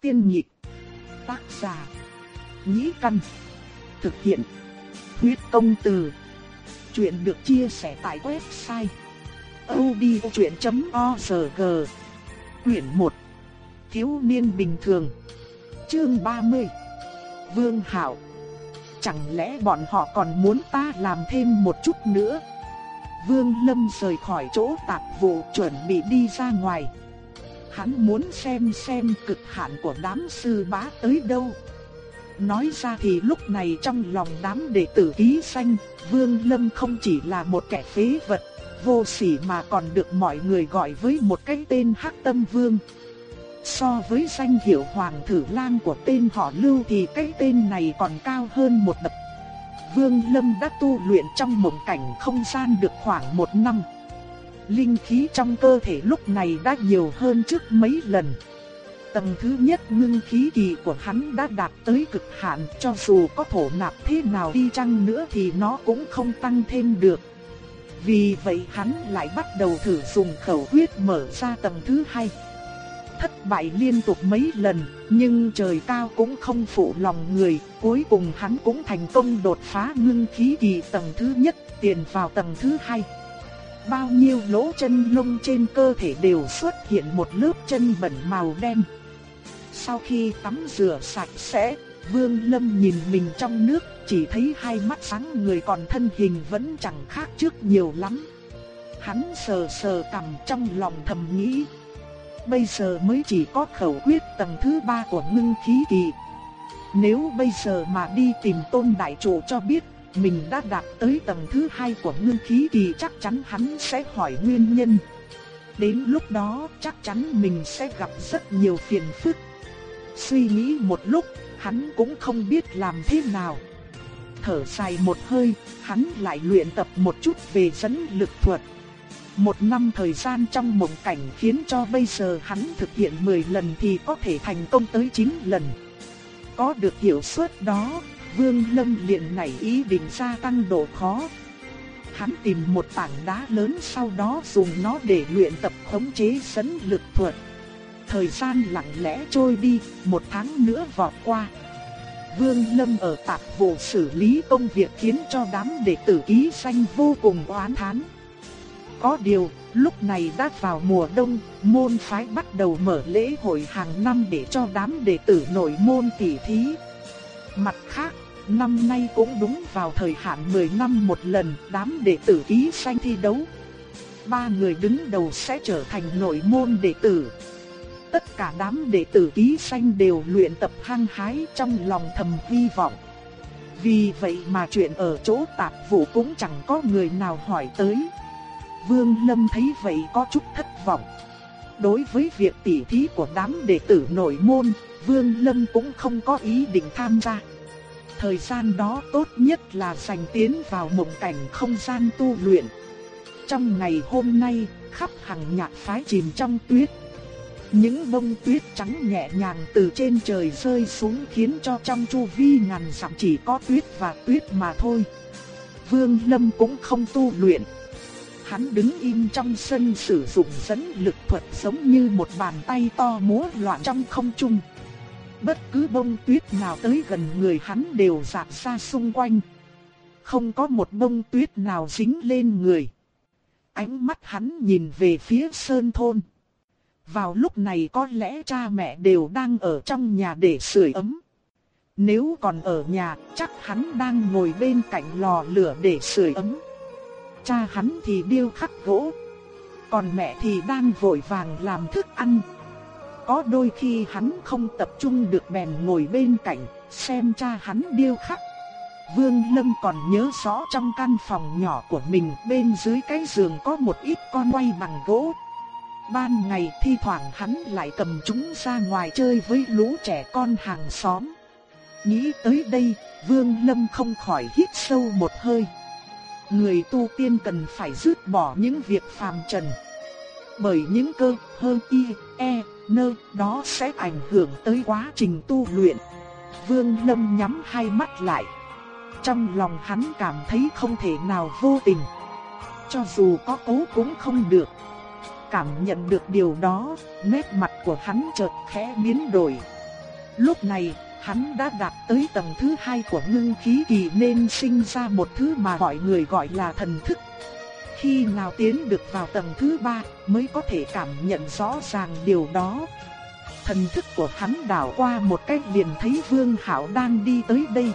Tiên nhị Tác giả. Nhĩ căn. Thực hiện. Huyết công từ. Chuyện được chia sẻ tại website. odchuyện.org Quyển 1. Thiếu niên bình thường. Chương 30. Vương Hạo. Chẳng lẽ bọn họ còn muốn ta làm thêm một chút nữa? Vương Lâm rời khỏi chỗ tạp vụ chuẩn bị đi ra ngoài. Hắn muốn xem xem cực hạn của đám sư bá tới đâu. Nói ra thì lúc này trong lòng đám đệ tử ký xanh, Vương Lâm không chỉ là một kẻ phế vật, vô sỉ mà còn được mọi người gọi với một cái tên Hắc Tâm Vương. So với danh hiệu Hoàng Thử Lang của tên họ Lưu thì cái tên này còn cao hơn một bậc. Vương Lâm đã tu luyện trong mộng cảnh không gian được khoảng một năm. Linh khí trong cơ thể lúc này đã nhiều hơn trước mấy lần. Tầng thứ nhất ngưng khí kỳ của hắn đã đạt tới cực hạn cho dù có thổ nạp thế nào đi chăng nữa thì nó cũng không tăng thêm được. Vì vậy hắn lại bắt đầu thử dùng khẩu huyết mở ra tầng thứ hai. Thất bại liên tục mấy lần, nhưng trời cao cũng không phụ lòng người, cuối cùng hắn cũng thành công đột phá ngưng khí kỳ tầng thứ nhất, tiền vào tầng thứ hai. Bao nhiêu lỗ chân lông trên cơ thể đều xuất hiện một lớp chân bẩn màu đen. Sau khi tắm rửa sạch sẽ, Vương Lâm nhìn mình trong nước, chỉ thấy hai mắt sáng người còn thân hình vẫn chẳng khác trước nhiều lắm. Hắn sờ sờ cằm trong lòng thầm nghĩ. Bây giờ mới chỉ có khẩu quyết tầng thứ ba của ngưng khí kỳ. Nếu bây giờ mà đi tìm tôn đại chủ cho biết mình đã đạt tới tầng thứ hai của ngưng khí thì chắc chắn hắn sẽ hỏi nguyên nhân. Đến lúc đó chắc chắn mình sẽ gặp rất nhiều phiền phức. Suy nghĩ một lúc, hắn cũng không biết làm thế nào. Thở dài một hơi, hắn lại luyện tập một chút về dẫn lực thuật. Một năm thời gian trong mộng cảnh khiến cho bây giờ hắn thực hiện 10 lần thì có thể thành công tới 9 lần. Có được hiệu suất đó, Vương Lâm liền nảy ý định gia tăng độ khó. Hắn tìm một tảng đá lớn sau đó dùng nó để luyện tập khống chế sấn lực thuật. Thời gian lặng lẽ trôi đi, một tháng nữa vọt qua. Vương Lâm ở tạp vụ xử lý công việc khiến cho đám đệ tử ký xanh vô cùng oán thán. Có điều, lúc này đã vào mùa đông, môn phái bắt đầu mở lễ hội hàng năm để cho đám đệ tử nội môn tỉ thí. Mặt khác, năm nay cũng đúng vào thời hạn 10 năm một lần đám đệ tử ký sanh thi đấu. Ba người đứng đầu sẽ trở thành nội môn đệ tử. Tất cả đám đệ tử ký sanh đều luyện tập hăng hái trong lòng thầm hy vọng. Vì vậy mà chuyện ở chỗ tạp vụ cũng chẳng có người nào hỏi tới. Vương Lâm thấy vậy có chút thất vọng. Đối với việc tỉ thí của đám đệ tử nội môn, Vương Lâm cũng không có ý định tham gia. Thời gian đó tốt nhất là dành tiến vào mộng cảnh không gian tu luyện. Trong ngày hôm nay, khắp hàng nhạc phái chìm trong tuyết. Những bông tuyết trắng nhẹ nhàng từ trên trời rơi xuống khiến cho trong chu vi ngàn dặm chỉ có tuyết và tuyết mà thôi. Vương Lâm cũng không tu luyện. Hắn đứng im trong sân sử dụng dẫn lực thuật giống như một bàn tay to múa loạn trong không trung. Bất cứ bông tuyết nào tới gần người hắn đều dạt ra xung quanh. Không có một bông tuyết nào dính lên người. Ánh mắt hắn nhìn về phía sơn thôn. Vào lúc này có lẽ cha mẹ đều đang ở trong nhà để sưởi ấm. Nếu còn ở nhà, chắc hắn đang ngồi bên cạnh lò lửa để sưởi ấm. Cha hắn thì điêu khắc gỗ, còn mẹ thì đang vội vàng làm thức ăn. Có đôi khi hắn không tập trung được bèn ngồi bên cạnh, xem cha hắn điêu khắc. Vương Lâm còn nhớ rõ trong căn phòng nhỏ của mình bên dưới cái giường có một ít con quay bằng gỗ. Ban ngày thi thoảng hắn lại cầm chúng ra ngoài chơi với lũ trẻ con hàng xóm. Nghĩ tới đây, Vương Lâm không khỏi hít sâu một hơi. Người tu tiên cần phải dứt bỏ những việc phàm trần. Bởi những cơ, hơn y, e, nơ đó sẽ ảnh hưởng tới quá trình tu luyện. Vương Lâm nhắm hai mắt lại. Trong lòng hắn cảm thấy không thể nào vô tình. Cho dù có cố cũng không được. Cảm nhận được điều đó, nét mặt của hắn chợt khẽ biến đổi. Lúc này, hắn đã đạt tới tầng thứ hai của ngưng khí kỳ nên sinh ra một thứ mà mọi người gọi là thần thức. Khi nào tiến được vào tầng thứ ba mới có thể cảm nhận rõ ràng điều đó. Thần thức của hắn đảo qua một cách liền thấy Vương Hạo đang đi tới đây.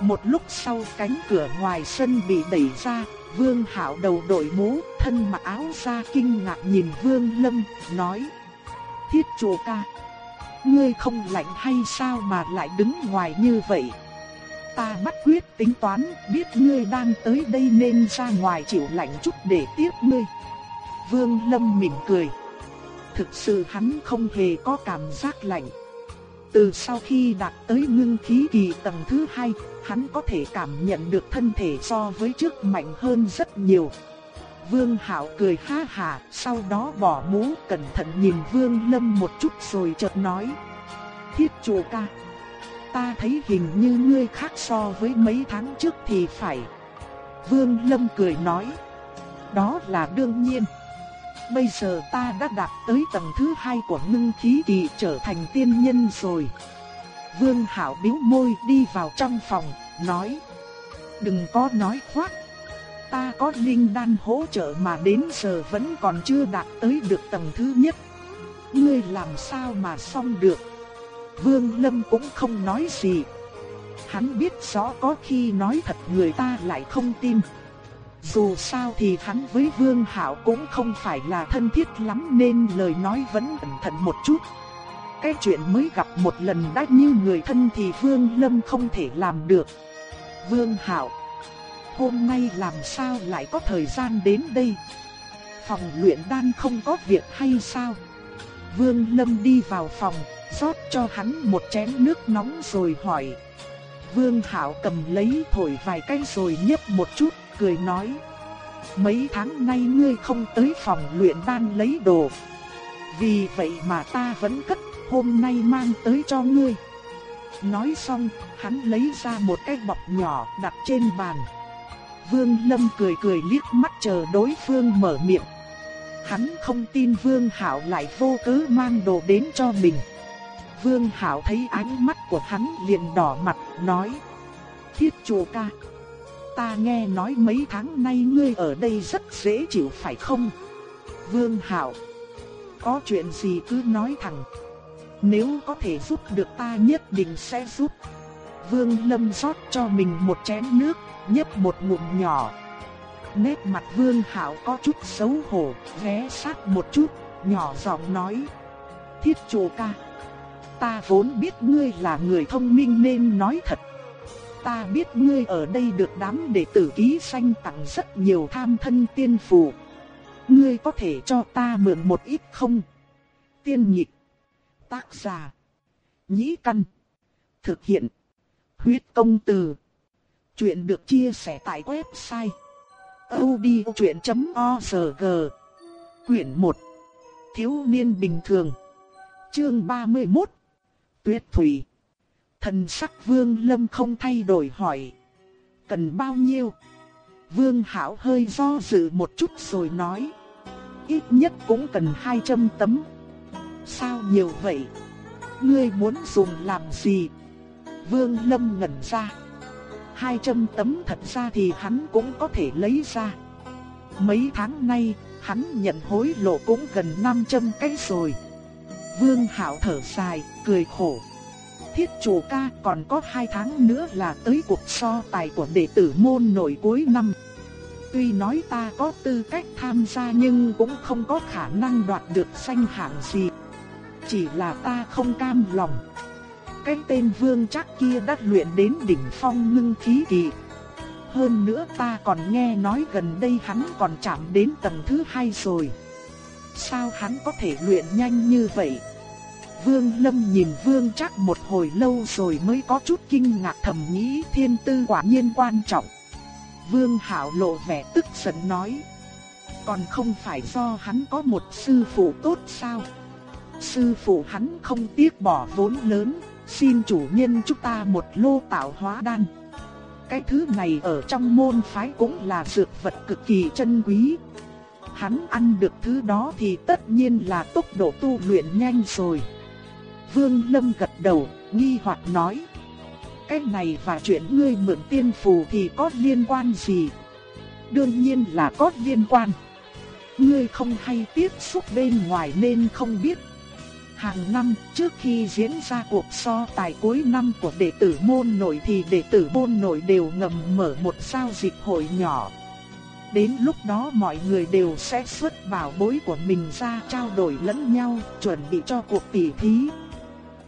Một lúc sau cánh cửa ngoài sân bị đẩy ra, Vương Hạo đầu đội mũ, thân mặc áo da kinh ngạc nhìn Vương Lâm, nói: "Thiết chủ ca, ngươi không lạnh hay sao mà lại đứng ngoài như vậy?" Ta bắt quyết tính toán, biết ngươi đang tới đây nên ra ngoài chịu lạnh chút để tiếp ngươi. Vương Lâm mỉm cười. Thực sự hắn không hề có cảm giác lạnh. Từ sau khi đạt tới ngưng khí kỳ tầng thứ hai, hắn có thể cảm nhận được thân thể so với trước mạnh hơn rất nhiều. Vương Hạo cười ha hà, sau đó bỏ mũ cẩn thận nhìn Vương Lâm một chút rồi chợt nói. Thiết chủ ca, ta thấy hình như ngươi khác so với mấy tháng trước thì phải. Vương Lâm cười nói. Đó là đương nhiên. Bây giờ ta đã đạt tới tầng thứ hai của ngưng khí kỳ trở thành tiên nhân rồi. Vương Hảo biếu môi đi vào trong phòng, nói. Đừng có nói khoác. Ta có linh đan hỗ trợ mà đến giờ vẫn còn chưa đạt tới được tầng thứ nhất. Ngươi làm sao mà xong được. Vương Lâm cũng không nói gì. Hắn biết rõ có khi nói thật người ta lại không tin. Dù sao thì hắn với Vương Hạo cũng không phải là thân thiết lắm nên lời nói vẫn cẩn thận một chút. Cái chuyện mới gặp một lần đã như người thân thì Vương Lâm không thể làm được. Vương Hạo, hôm nay làm sao lại có thời gian đến đây? Phòng luyện đan không có việc hay sao? Vương Lâm đi vào phòng, rót cho hắn một chén nước nóng rồi hỏi. Vương Hảo cầm lấy thổi vài cái rồi nhấp một chút, cười nói. Mấy tháng nay ngươi không tới phòng luyện đan lấy đồ. Vì vậy mà ta vẫn cất, hôm nay mang tới cho ngươi. Nói xong, hắn lấy ra một cái bọc nhỏ đặt trên bàn. Vương Lâm cười cười liếc mắt chờ đối phương mở miệng. Hắn không tin Vương Hạo lại vô cớ mang đồ đến cho mình. Vương Hảo thấy ánh mắt của hắn liền đỏ mặt, nói. Thiết chủ ca, ta nghe nói mấy tháng nay ngươi ở đây rất dễ chịu phải không? Vương Hảo, có chuyện gì cứ nói thẳng. Nếu có thể giúp được ta nhất định sẽ giúp. Vương Lâm rót cho mình một chén nước, nhấp một ngụm nhỏ. Nét mặt Vương Hảo có chút xấu hổ, ghé sát một chút, nhỏ giọng nói. Thiết chủ ca ta vốn biết ngươi là người thông minh nên nói thật. Ta biết ngươi ở đây được đám đệ tử ký sanh tặng rất nhiều tham thân tiên phù. Ngươi có thể cho ta mượn một ít không? Tiên nhịch. Tác giả. Nhĩ căn. Thực hiện. Huyết công từ. Chuyện được chia sẻ tại website odchuyện.org Quyển 1. Thiếu niên bình thường. Chương 31 tuyết thủy. Thần sắc vương lâm không thay đổi hỏi. Cần bao nhiêu? Vương hảo hơi do dự một chút rồi nói. Ít nhất cũng cần 200 tấm. Sao nhiều vậy? Ngươi muốn dùng làm gì? Vương lâm ngẩn ra. 200 tấm thật ra thì hắn cũng có thể lấy ra. Mấy tháng nay, hắn nhận hối lộ cũng gần 500 cái rồi. Vương Hạo thở dài, cười khổ. Thiết chủ ca còn có hai tháng nữa là tới cuộc so tài của đệ tử môn nổi cuối năm. Tuy nói ta có tư cách tham gia nhưng cũng không có khả năng đoạt được danh hạng gì. Chỉ là ta không cam lòng. Cái tên vương chắc kia đã luyện đến đỉnh phong ngưng khí kỳ. Hơn nữa ta còn nghe nói gần đây hắn còn chạm đến tầng thứ hai rồi. Sao hắn có thể luyện nhanh như vậy? Vương Lâm nhìn Vương chắc một hồi lâu rồi mới có chút kinh ngạc thầm nghĩ thiên tư quả nhiên quan trọng. Vương Hạo lộ vẻ tức giận nói. Còn không phải do hắn có một sư phụ tốt sao? Sư phụ hắn không tiếc bỏ vốn lớn, xin chủ nhân chúng ta một lô tạo hóa đan. Cái thứ này ở trong môn phái cũng là dược vật cực kỳ chân quý. Hắn ăn được thứ đó thì tất nhiên là tốc độ tu luyện nhanh rồi. Vương Lâm gật đầu, nghi hoặc nói. Cái này và chuyện ngươi mượn tiên phù thì có liên quan gì? Đương nhiên là có liên quan. Ngươi không hay tiếp xúc bên ngoài nên không biết. Hàng năm, trước khi diễn ra cuộc so tài cuối năm của đệ tử môn nội thì đệ tử môn nội đều ngầm mở một giao dịch hội nhỏ. Đến lúc đó mọi người đều sẽ xuất bảo bối của mình ra trao đổi lẫn nhau, chuẩn bị cho cuộc tỉ thí.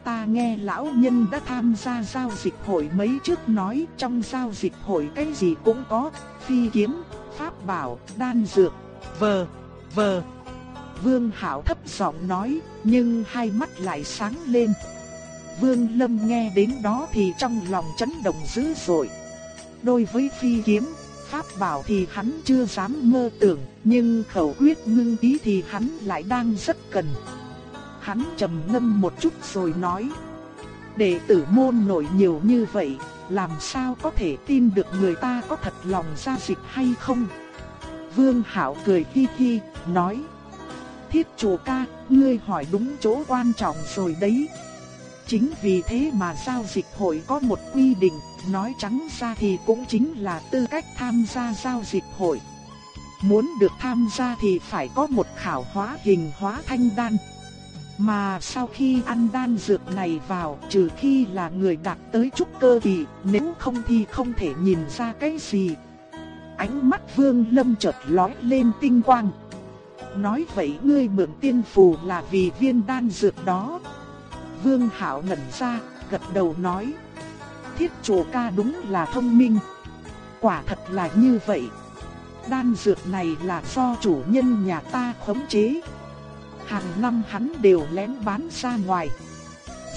Ta nghe lão nhân đã tham gia giao dịch hội mấy trước nói trong giao dịch hội cái gì cũng có, phi kiếm, pháp bảo, đan dược, vờ, vờ. Vương Hạo thấp giọng nói, nhưng hai mắt lại sáng lên. Vương Lâm nghe đến đó thì trong lòng chấn động dữ dội. Đối với phi kiếm, pháp bảo thì hắn chưa dám mơ tưởng, nhưng khẩu quyết ngưng ý thì hắn lại đang rất cần. Hắn trầm ngâm một chút rồi nói: "Đệ tử môn nổi nhiều như vậy, làm sao có thể tin được người ta có thật lòng ra dịch hay không?" Vương Hạo cười hi hi, nói: "Thiết chủ ca, ngươi hỏi đúng chỗ quan trọng rồi đấy." Chính vì thế mà giao dịch hội có một quy định, nói trắng ra thì cũng chính là tư cách tham gia giao dịch hội. Muốn được tham gia thì phải có một khảo hóa hình hóa thanh đan. Mà sau khi ăn đan dược này vào, trừ khi là người đạt tới trúc cơ thì nếu không thì không thể nhìn ra cái gì. Ánh mắt Vương Lâm chợt lóe lên tinh quang. Nói vậy ngươi mượn tiên phù là vì viên đan dược đó. Vương Hạo ngẩn ra, gật đầu nói: "Thiết chủ ca đúng là thông minh. Quả thật là như vậy. Đan dược này là do chủ nhân nhà ta khống chế, hàng năm hắn đều lén bán ra ngoài.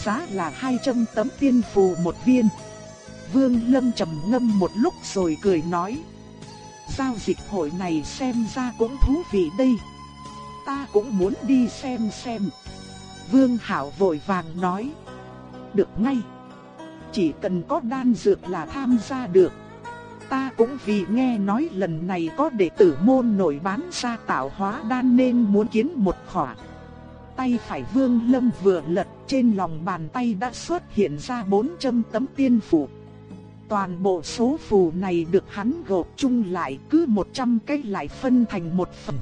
Giá là 200 tấm tiên phù một viên. Vương Lâm trầm ngâm một lúc rồi cười nói. Giao dịch hội này xem ra cũng thú vị đây. Ta cũng muốn đi xem xem. Vương Hảo vội vàng nói. Được ngay. Chỉ cần có đan dược là tham gia được. Ta cũng vì nghe nói lần này có đệ tử môn nổi bán ra tạo hóa đan nên muốn kiến một khỏa. Tay phải vương lâm vừa lật trên lòng bàn tay đã xuất hiện ra 400 tấm tiên phù. Toàn bộ số phù này được hắn gộp chung lại cứ 100 cái lại phân thành một phần.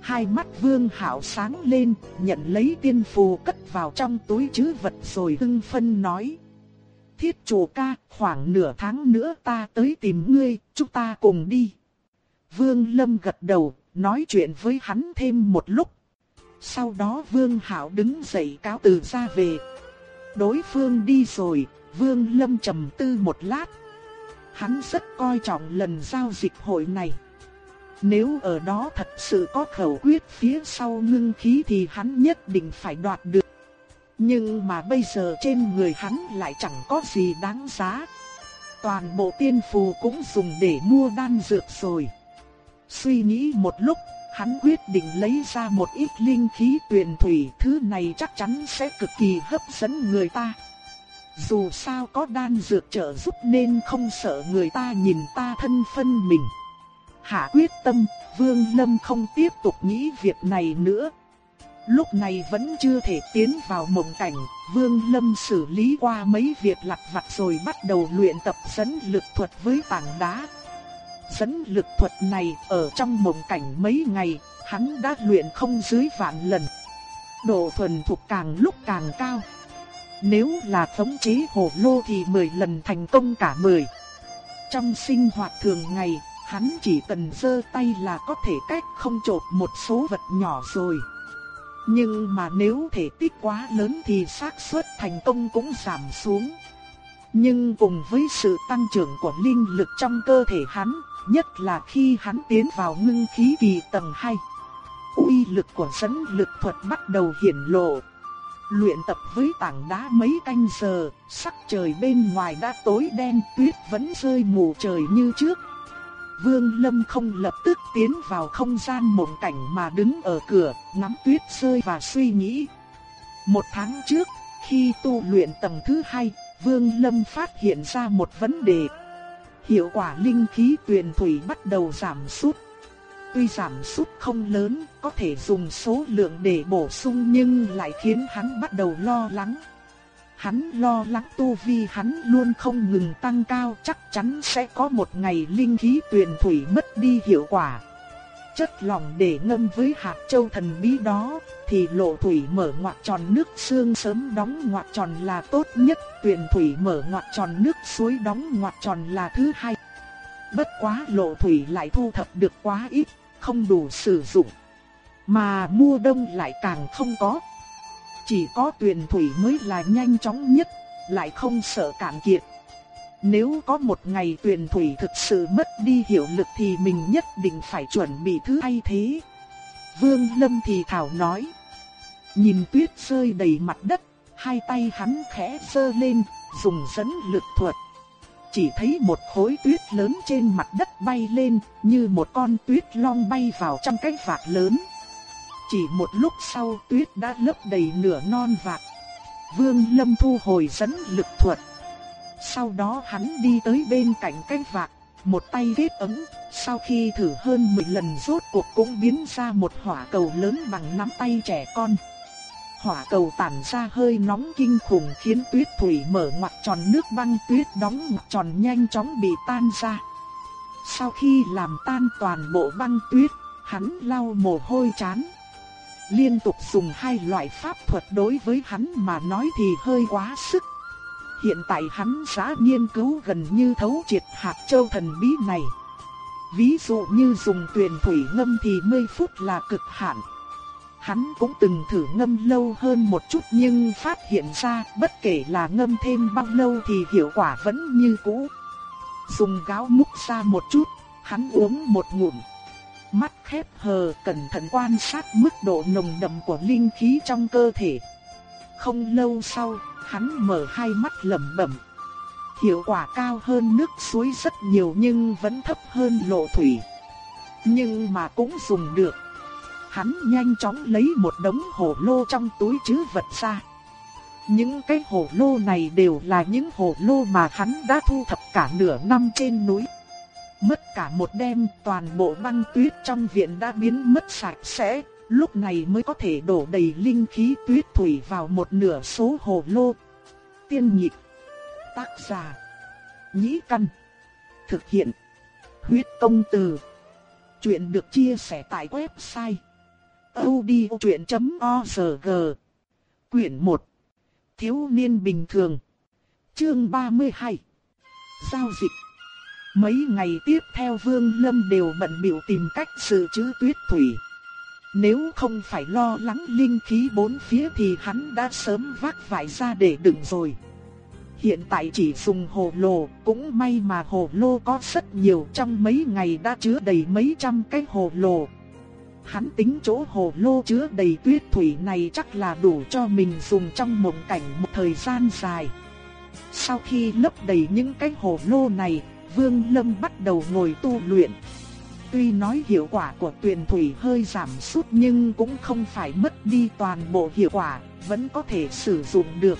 Hai mắt vương hảo sáng lên, nhận lấy tiên phù cất vào trong túi trữ vật rồi hưng phân nói thiết chủ ca, khoảng nửa tháng nữa ta tới tìm ngươi, chúng ta cùng đi. Vương Lâm gật đầu, nói chuyện với hắn thêm một lúc. Sau đó Vương Hảo đứng dậy cáo từ ra về. Đối phương đi rồi, Vương Lâm trầm tư một lát. Hắn rất coi trọng lần giao dịch hội này. Nếu ở đó thật sự có khẩu quyết phía sau ngưng khí thì hắn nhất định phải đoạt được. Nhưng mà bây giờ trên người hắn lại chẳng có gì đáng giá. Toàn bộ tiên phù cũng dùng để mua đan dược rồi. Suy nghĩ một lúc, hắn quyết định lấy ra một ít linh khí tuyền thủy, thứ này chắc chắn sẽ cực kỳ hấp dẫn người ta. Dù sao có đan dược trợ giúp nên không sợ người ta nhìn ta thân phân mình. Hạ quyết tâm, Vương Lâm không tiếp tục nghĩ việc này nữa, Lúc này vẫn chưa thể tiến vào mộng cảnh, Vương Lâm xử lý qua mấy việc lặt vặt rồi bắt đầu luyện tập dẫn lực thuật với tảng đá. Dẫn lực thuật này ở trong mộng cảnh mấy ngày, hắn đã luyện không dưới vạn lần. Độ thuần thục càng lúc càng cao. Nếu là thống chế hồ lô thì 10 lần thành công cả 10. Trong sinh hoạt thường ngày, hắn chỉ cần giơ tay là có thể cách không chộp một số vật nhỏ rồi. Nhưng mà nếu thể tích quá lớn thì xác suất thành công cũng giảm xuống. Nhưng cùng với sự tăng trưởng của linh lực trong cơ thể hắn, nhất là khi hắn tiến vào ngưng khí kỳ tầng 2, uy lực của dẫn lực thuật bắt đầu hiển lộ. Luyện tập với tảng đá mấy canh giờ, sắc trời bên ngoài đã tối đen, tuyết vẫn rơi mù trời như trước, Vương Lâm không lập tức tiến vào không gian mộng cảnh mà đứng ở cửa, ngắm tuyết rơi và suy nghĩ. Một tháng trước, khi tu luyện tầng thứ hai, Vương Lâm phát hiện ra một vấn đề. Hiệu quả linh khí tuyền thủy bắt đầu giảm sút. tuy giảm sút không lớn, có thể dùng số lượng để bổ sung nhưng lại khiến hắn bắt đầu lo lắng. Hắn lo lắng tu vi hắn luôn không ngừng tăng cao chắc chắn sẽ có một ngày linh khí tuyền thủy mất đi hiệu quả. Chất lỏng để ngâm với hạt châu thần bí đó, thì lộ thủy mở ngoặc tròn nước xương sớm đóng ngoặc tròn là tốt nhất, tuyền thủy mở ngoặc tròn nước suối đóng ngoặc tròn là thứ hai. Bất quá lộ thủy lại thu thập được quá ít, không đủ sử dụng. Mà mua đông lại càng không có. Chỉ có tuyền thủy mới là nhanh chóng nhất, lại không sợ cạn kiệt. Nếu có một ngày tuyền thủy thực sự mất đi hiệu lực thì mình nhất định phải chuẩn bị thứ thay thế. Vương Lâm thì thảo nói. Nhìn tuyết rơi đầy mặt đất, hai tay hắn khẽ sơ lên, dùng dẫn lực thuật. Chỉ thấy một khối tuyết lớn trên mặt đất bay lên, như một con tuyết long bay vào trong cái vạc lớn. Chỉ một lúc sau tuyết đã lấp đầy nửa non vạc. Vương Lâm thu hồi dẫn lực thuật. Sau đó hắn đi tới bên cạnh cái vạc, một tay kết ấm, sau khi thử hơn 10 lần rốt cuộc cũng biến ra một hỏa cầu lớn bằng nắm tay trẻ con. Hỏa cầu tản ra hơi nóng kinh khủng khiến tuyết thủy mở ngoặt tròn nước băng tuyết đóng ngoặt tròn nhanh chóng bị tan ra. Sau khi làm tan toàn bộ băng tuyết, hắn lau mồ hôi chán. Liên tục dùng hai loại pháp thuật đối với hắn mà nói thì hơi quá sức. Hiện tại hắn đã nghiên cứu gần như thấu triệt hạt châu thần bí này. Ví dụ như dùng tuyền thủy ngâm thì 10 phút là cực hạn. Hắn cũng từng thử ngâm lâu hơn một chút nhưng phát hiện ra bất kể là ngâm thêm bao lâu thì hiệu quả vẫn như cũ. Dùng gáo múc ra một chút, hắn uống một ngụm. Mắt khép hờ cẩn thận quan sát mức độ nồng đậm của linh khí trong cơ thể. Không lâu sau, hắn mở hai mắt lẩm bẩm. Hiệu quả cao hơn nước suối rất nhiều nhưng vẫn thấp hơn lộ thủy. Nhưng mà cũng dùng được. Hắn nhanh chóng lấy một đống hồ lô trong túi trữ vật ra. Những cái hồ lô này đều là những hồ lô mà hắn đã thu thập cả nửa năm trên núi. Mất cả một đêm toàn bộ băng tuyết trong viện đã biến mất sạch sẽ, lúc này mới có thể đổ đầy linh khí tuyết thủy vào một nửa số hồ lô. Tiên nhịp, tác giả, nhĩ căn, thực hiện, huyết công từ. Chuyện được chia sẻ tại website odchuyện.org Quyển 1 Thiếu niên bình thường Chương 32 Giao dịch Mấy ngày tiếp theo Vương Lâm đều bận biểu tìm cách dự trữ tuyết thủy. Nếu không phải lo lắng linh khí bốn phía thì hắn đã sớm vác vải ra để đựng rồi. Hiện tại chỉ dùng hồ lô, cũng may mà hồ lô có rất nhiều trong mấy ngày đã chứa đầy mấy trăm cái hồ lô. Hắn tính chỗ hồ lô chứa đầy tuyết thủy này chắc là đủ cho mình dùng trong mộng cảnh một thời gian dài. Sau khi lấp đầy những cái hồ lô này, Vương Lâm bắt đầu ngồi tu luyện. Tuy nói hiệu quả của tuyền thủy hơi giảm sút nhưng cũng không phải mất đi toàn bộ hiệu quả, vẫn có thể sử dụng được.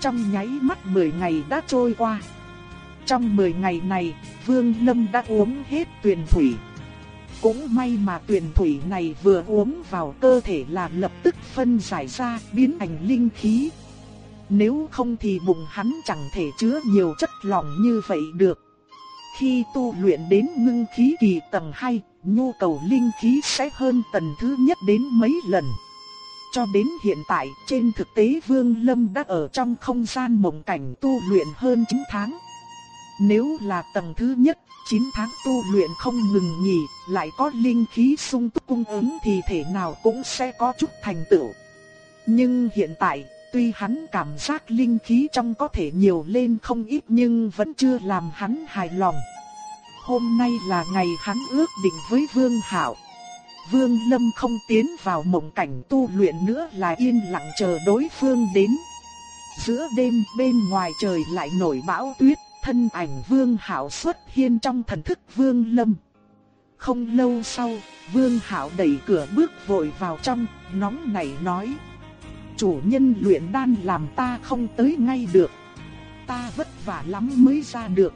Trong nháy mắt 10 ngày đã trôi qua. Trong 10 ngày này, Vương Lâm đã uống hết tuyền thủy. Cũng may mà tuyền thủy này vừa uống vào cơ thể là lập tức phân giải ra biến thành linh khí. Nếu không thì bụng hắn chẳng thể chứa nhiều chất lỏng như vậy được. Khi tu luyện đến ngưng khí kỳ tầng 2, nhu cầu linh khí sẽ hơn tầng thứ nhất đến mấy lần. Cho đến hiện tại, trên thực tế Vương Lâm đã ở trong không gian mộng cảnh tu luyện hơn 9 tháng. Nếu là tầng thứ nhất, 9 tháng tu luyện không ngừng nghỉ, lại có linh khí sung túc cung ứng thì thể nào cũng sẽ có chút thành tựu. Nhưng hiện tại, tuy hắn cảm giác linh khí trong có thể nhiều lên không ít nhưng vẫn chưa làm hắn hài lòng. Hôm nay là ngày hắn ước định với Vương Hạo. Vương Lâm không tiến vào mộng cảnh tu luyện nữa là yên lặng chờ đối phương đến. Giữa đêm bên ngoài trời lại nổi bão tuyết, thân ảnh Vương Hạo xuất hiện trong thần thức Vương Lâm. Không lâu sau, Vương Hạo đẩy cửa bước vội vào trong, nóng nảy nói: "Chủ nhân luyện đan làm ta không tới ngay được. Ta vất vả lắm mới ra được.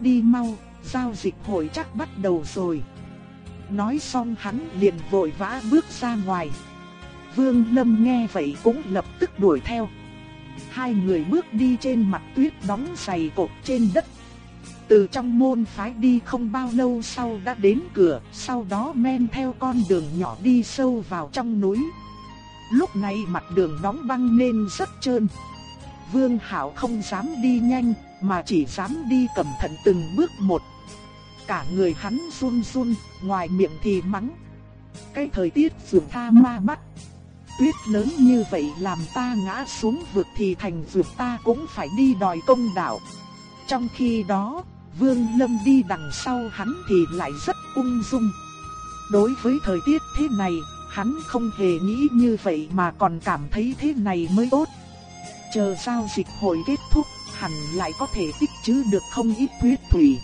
Đi mau, giao dịch hội chắc bắt đầu rồi." Nói xong hắn liền vội vã bước ra ngoài. Vương Lâm nghe vậy cũng lập tức đuổi theo. Hai người bước đi trên mặt tuyết đóng dày cột trên đất. Từ trong môn phái đi không bao lâu sau đã đến cửa, sau đó men theo con đường nhỏ đi sâu vào trong núi. Lúc này mặt đường đóng băng nên rất trơn. Vương Hảo không dám đi nhanh, mà chỉ dám đi cẩn thận từng bước một. Cả người hắn run run, ngoài miệng thì mắng. Cái thời tiết vượt tha ma bắt. Tuyết lớn như vậy làm ta ngã xuống vực thì thành vượt ta cũng phải đi đòi công đạo. Trong khi đó, Vương Lâm đi đằng sau hắn thì lại rất ung dung. Đối với thời tiết thế này, hắn không hề nghĩ như vậy mà còn cảm thấy thế này mới tốt. Chờ giao dịch hội kết thúc, hẳn lại có thể tích trữ được không ít huyết thủy.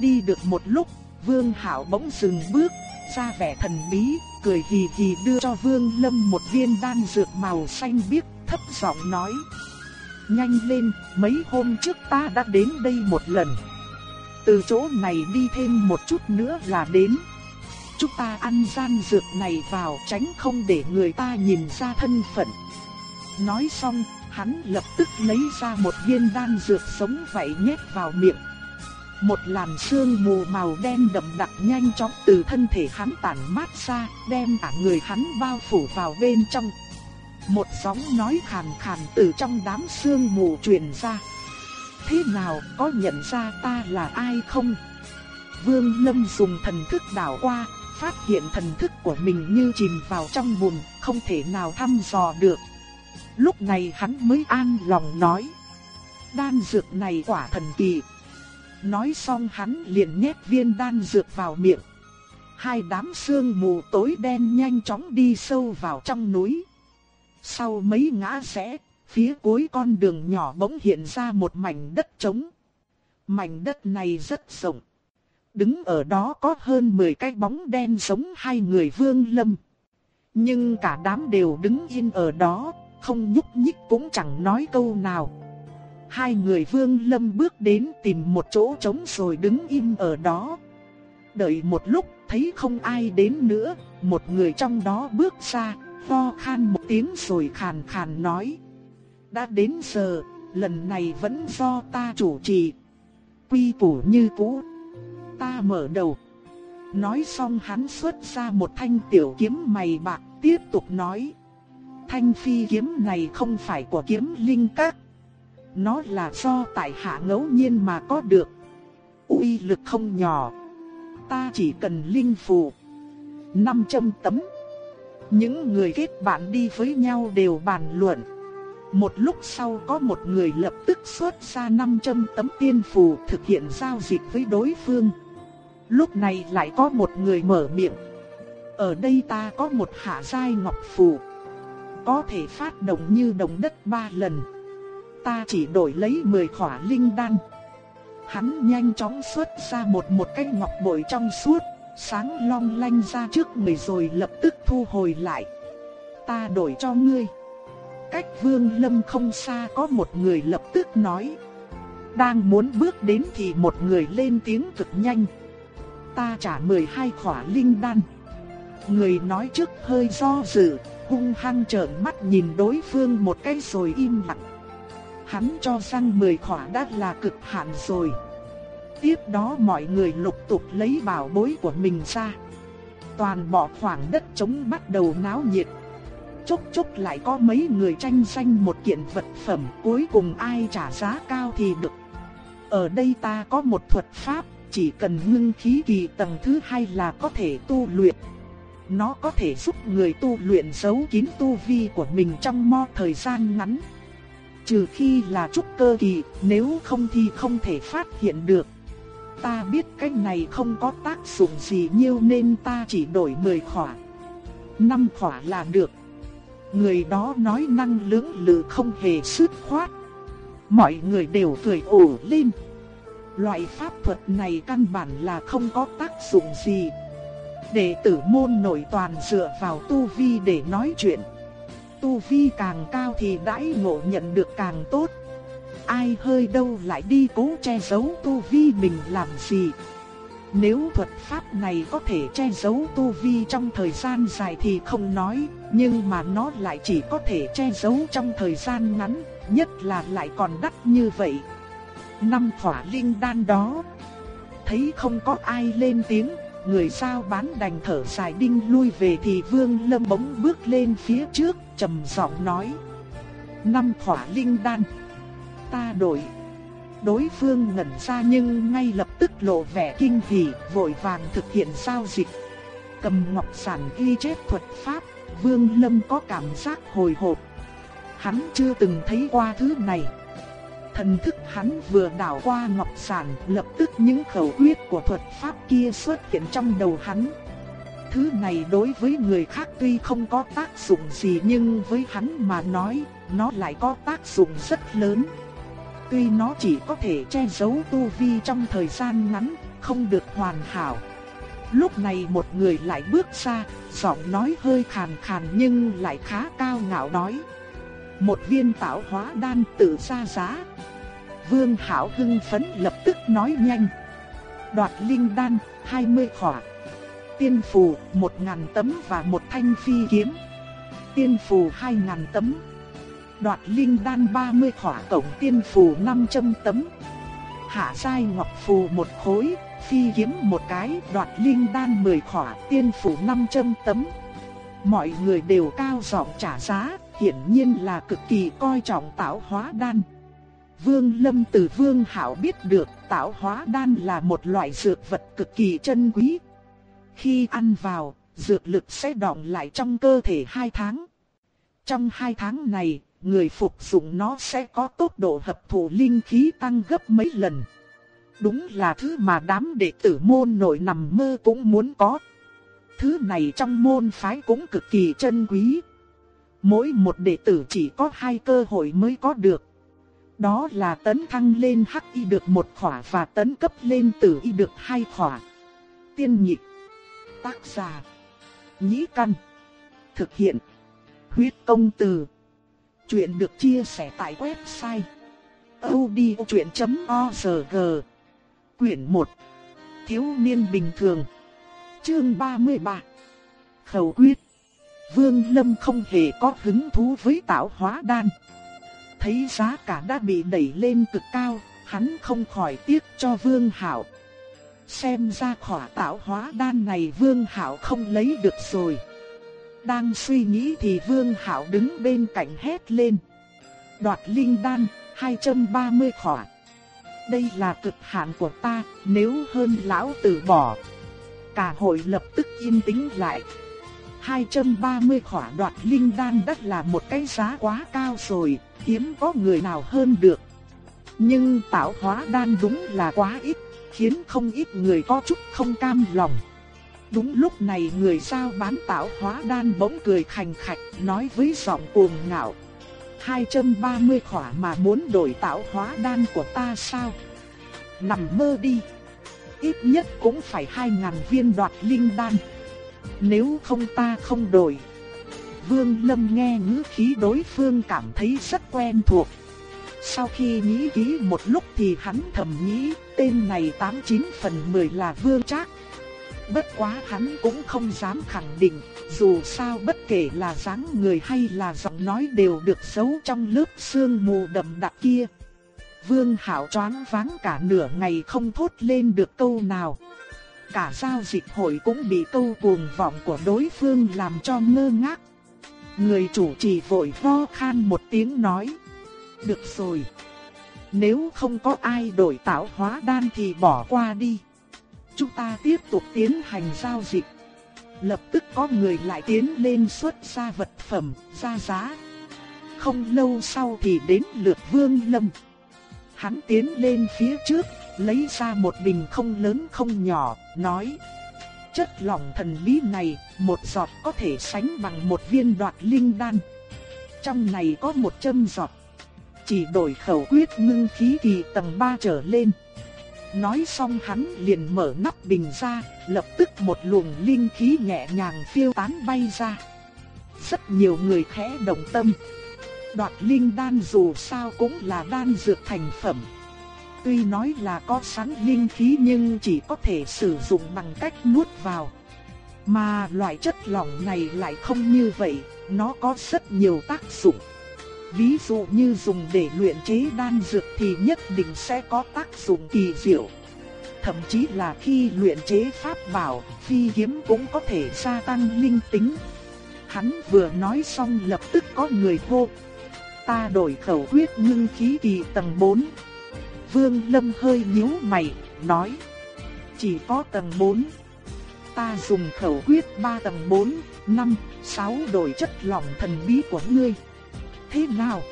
Đi được một lúc, Vương hảo bỗng dừng bước, ra vẻ thần bí, cười hì hì đưa cho Vương Lâm một viên đan dược màu xanh biếc, thấp giọng nói: "Nhanh lên, mấy hôm trước ta đã đến đây một lần. Từ chỗ này đi thêm một chút nữa là đến. Chúng ta ăn gian dược này vào tránh không để người ta nhìn ra thân phận." Nói xong, hắn lập tức lấy ra một viên đan dược sống vậy nhét vào miệng. Một làn sương mù màu đen đậm đặc nhanh chóng từ thân thể hắn tản mát ra, đem cả người hắn bao phủ vào bên trong. Một giọng nói khàn khàn từ trong đám sương mù truyền ra. Thế nào, có nhận ra ta là ai không? Vương Lâm dùng thần thức đảo qua, phát hiện thần thức của mình như chìm vào trong bùn, không thể nào thăm dò được. Lúc này hắn mới an lòng nói. Đan dược này quả thần kỳ. Nói xong hắn liền nhét viên đan dược vào miệng. Hai đám sương mù tối đen nhanh chóng đi sâu vào trong núi. Sau mấy ngã rẽ, phía cuối con đường nhỏ bỗng hiện ra một mảnh đất trống. Mảnh đất này rất rộng. Đứng ở đó có hơn 10 cái bóng đen giống hai người vương lâm. Nhưng cả đám đều đứng yên ở đó, không nhúc nhích cũng chẳng nói câu nào. Hai người vương lâm bước đến tìm một chỗ trống rồi đứng im ở đó. Đợi một lúc thấy không ai đến nữa, một người trong đó bước ra, ho khan một tiếng rồi khàn khàn nói. Đã đến giờ, lần này vẫn do ta chủ trì. Quy củ như cũ. Ta mở đầu. Nói xong hắn xuất ra một thanh tiểu kiếm mày bạc, tiếp tục nói. Thanh phi kiếm này không phải của kiếm linh các. Nó là do tại hạ ngẫu nhiên mà có được. uy lực không nhỏ. Ta chỉ cần linh phù. 500 tấm. Những người kết bạn đi với nhau đều bàn luận. Một lúc sau có một người lập tức xuất ra 500 tấm tiên phù thực hiện giao dịch với đối phương. Lúc này lại có một người mở miệng. Ở đây ta có một hạ giai ngọc phù có thể phát động như động đất ba lần. Ta chỉ đổi lấy 10 khỏa linh đan. Hắn nhanh chóng xuất ra một một cái ngọc bội trong suốt, sáng long lanh ra trước người rồi lập tức thu hồi lại. Ta đổi cho ngươi. Cách vương lâm không xa có một người lập tức nói. Đang muốn bước đến thì một người lên tiếng cực nhanh. Ta trả 12 khỏa linh đan. Người nói trước hơi do dự, hung hăng trợn mắt nhìn đối phương một cái rồi im lặng. Hắn cho rằng 10 khỏa đã là cực hạn rồi. Tiếp đó mọi người lục tục lấy bảo bối của mình ra. Toàn bộ khoảng đất trống bắt đầu náo nhiệt. Chốc chốc lại có mấy người tranh giành một kiện vật phẩm cuối cùng ai trả giá cao thì được. Ở đây ta có một thuật pháp, chỉ cần ngưng khí kỳ tầng thứ hai là có thể tu luyện. Nó có thể giúp người tu luyện giấu kín tu vi của mình trong mo thời gian ngắn. Trừ khi là trúc cơ kỳ, nếu không thì không thể phát hiện được. Ta biết cái này không có tác dụng gì nhiều nên ta chỉ đổi 10 khỏa. 5 khỏa là được. Người đó nói năng lưỡng lự không hề sứt khoát. Mọi người đều cười ồ lên. Loại pháp thuật này căn bản là không có tác dụng gì. Đệ tử môn nổi toàn dựa vào tu vi để nói chuyện. Tu vi càng cao thì đãi ngộ nhận được càng tốt. Ai hơi đâu lại đi cố che giấu tu vi mình làm gì. Nếu thuật pháp này có thể che giấu tu vi trong thời gian dài thì không nói, nhưng mà nó lại chỉ có thể che giấu trong thời gian ngắn, nhất là lại còn đắt như vậy. Năm khỏa linh đan đó, thấy không có ai lên tiếng, người sao bán đành thở dài đinh lui về thì Vương Lâm bỗng bước lên phía trước, trầm giọng nói: "Năm khỏa linh đan, ta đổi." Đối phương ngẩn ra nhưng ngay lập tức lộ vẻ kinh hỉ, vội vàng thực hiện giao dịch. Cầm ngọc sản ghi chép thuật pháp, Vương Lâm có cảm giác hồi hộp. Hắn chưa từng thấy qua thứ này. Thần thức hắn vừa đảo qua ngọc sản, lập tức những khẩu quyết của thuật pháp kia xuất hiện trong đầu hắn. Thứ này đối với người khác tuy không có tác dụng gì nhưng với hắn mà nói, nó lại có tác dụng rất lớn. Tuy nó chỉ có thể che giấu tu vi trong thời gian ngắn, không được hoàn hảo. Lúc này một người lại bước ra, giọng nói hơi khàn khàn nhưng lại khá cao ngạo nói. Một viên tạo hóa đan tự ra giá. Vương Hảo hưng phấn lập tức nói nhanh. Đoạt linh đan, 20 khỏa. Tiên phù, 1.000 tấm và một thanh phi kiếm. Tiên phù 2.000 tấm đoạt linh đan 30 khỏa tổng tiên phù 500 tấm. Hạ sai ngọc phù một khối, phi kiếm một cái, đoạt linh đan 10 khỏa, tiên phù 500 tấm. Mọi người đều cao giọng trả giá, hiển nhiên là cực kỳ coi trọng tạo hóa đan. Vương Lâm từ Vương Hảo biết được tạo hóa đan là một loại dược vật cực kỳ chân quý. Khi ăn vào, dược lực sẽ đọng lại trong cơ thể 2 tháng. Trong 2 tháng này, người phục dụng nó sẽ có tốc độ hấp thụ linh khí tăng gấp mấy lần. Đúng là thứ mà đám đệ tử môn nội nằm mơ cũng muốn có. Thứ này trong môn phái cũng cực kỳ chân quý. Mỗi một đệ tử chỉ có hai cơ hội mới có được. Đó là tấn thăng lên hắc y được một khỏa và tấn cấp lên tử y được hai khỏa. Tiên nhị, Tác giả. Nhĩ căn. Thực hiện. Huyết công từ. Chuyện được chia sẻ tại website odchuyện.org Quyển 1 Thiếu niên bình thường Chương 33 Khẩu quyết Vương Lâm không hề có hứng thú với tạo hóa đan Thấy giá cả đã bị đẩy lên cực cao Hắn không khỏi tiếc cho Vương Hảo Xem ra khỏa tạo hóa đan này Vương Hảo không lấy được rồi đang suy nghĩ thì Vương Hạo đứng bên cạnh hét lên. Đoạt linh đan, 230 khỏa. Đây là cực hạn của ta, nếu hơn lão tử bỏ. Cả hội lập tức yên tĩnh lại. 230 khỏa đoạt linh đan đất là một cái giá quá cao rồi, hiếm có người nào hơn được. Nhưng tạo hóa đan đúng là quá ít, khiến không ít người có chút không cam lòng. Đúng lúc này người sao bán tạo hóa đan bỗng cười khành khạch nói với giọng cuồng ngạo. 230 khỏa mà muốn đổi tạo hóa đan của ta sao? Nằm mơ đi. Ít nhất cũng phải 2.000 viên đoạt linh đan. Nếu không ta không đổi. Vương Lâm nghe ngữ khí đối phương cảm thấy rất quen thuộc. Sau khi nghĩ kỹ một lúc thì hắn thầm nghĩ tên này 89 phần 10 là Vương Trác. Bất quá hắn cũng không dám khẳng định, dù sao bất kể là dáng người hay là giọng nói đều được giấu trong lớp sương mù đậm đặc kia. Vương Hạo choáng váng cả nửa ngày không thốt lên được câu nào. Cả giao dịch hội cũng bị câu cuồng vọng của đối phương làm cho ngơ ngác. Người chủ trì vội ho khan một tiếng nói. Được rồi. Nếu không có ai đổi tạo hóa đan thì bỏ qua đi. Chúng ta tiếp tục tiến hành giao dịch. Lập tức có người lại tiến lên xuất ra vật phẩm, ra giá. Không lâu sau thì đến lượt Vương Lâm. Hắn tiến lên phía trước, lấy ra một bình không lớn không nhỏ, nói. Chất lỏng thần bí này, một giọt có thể sánh bằng một viên đoạt linh đan. Trong này có một châm giọt. Chỉ đổi khẩu quyết ngưng khí kỳ tầng 3 trở lên. Nói xong hắn liền mở nắp bình ra, lập tức một luồng linh khí nhẹ nhàng phiêu tán bay ra. Rất nhiều người khẽ động tâm. Đoạt linh đan dù sao cũng là đan dược thành phẩm tuy nói là có sẵn linh khí nhưng chỉ có thể sử dụng bằng cách nuốt vào. Mà loại chất lỏng này lại không như vậy, nó có rất nhiều tác dụng. Ví dụ như dùng để luyện chế đan dược thì nhất định sẽ có tác dụng kỳ diệu. Thậm chí là khi luyện chế pháp bảo, phi kiếm cũng có thể gia tăng linh tính. Hắn vừa nói xong lập tức có người hô. Ta đổi khẩu quyết ngưng khí kỳ tầng 4. Vương Lâm hơi nhíu mày, nói. Chỉ có tầng 4. Ta dùng khẩu quyết 3 tầng 4, 5, 6 đổi chất lỏng thần bí của ngươi. Thế nào?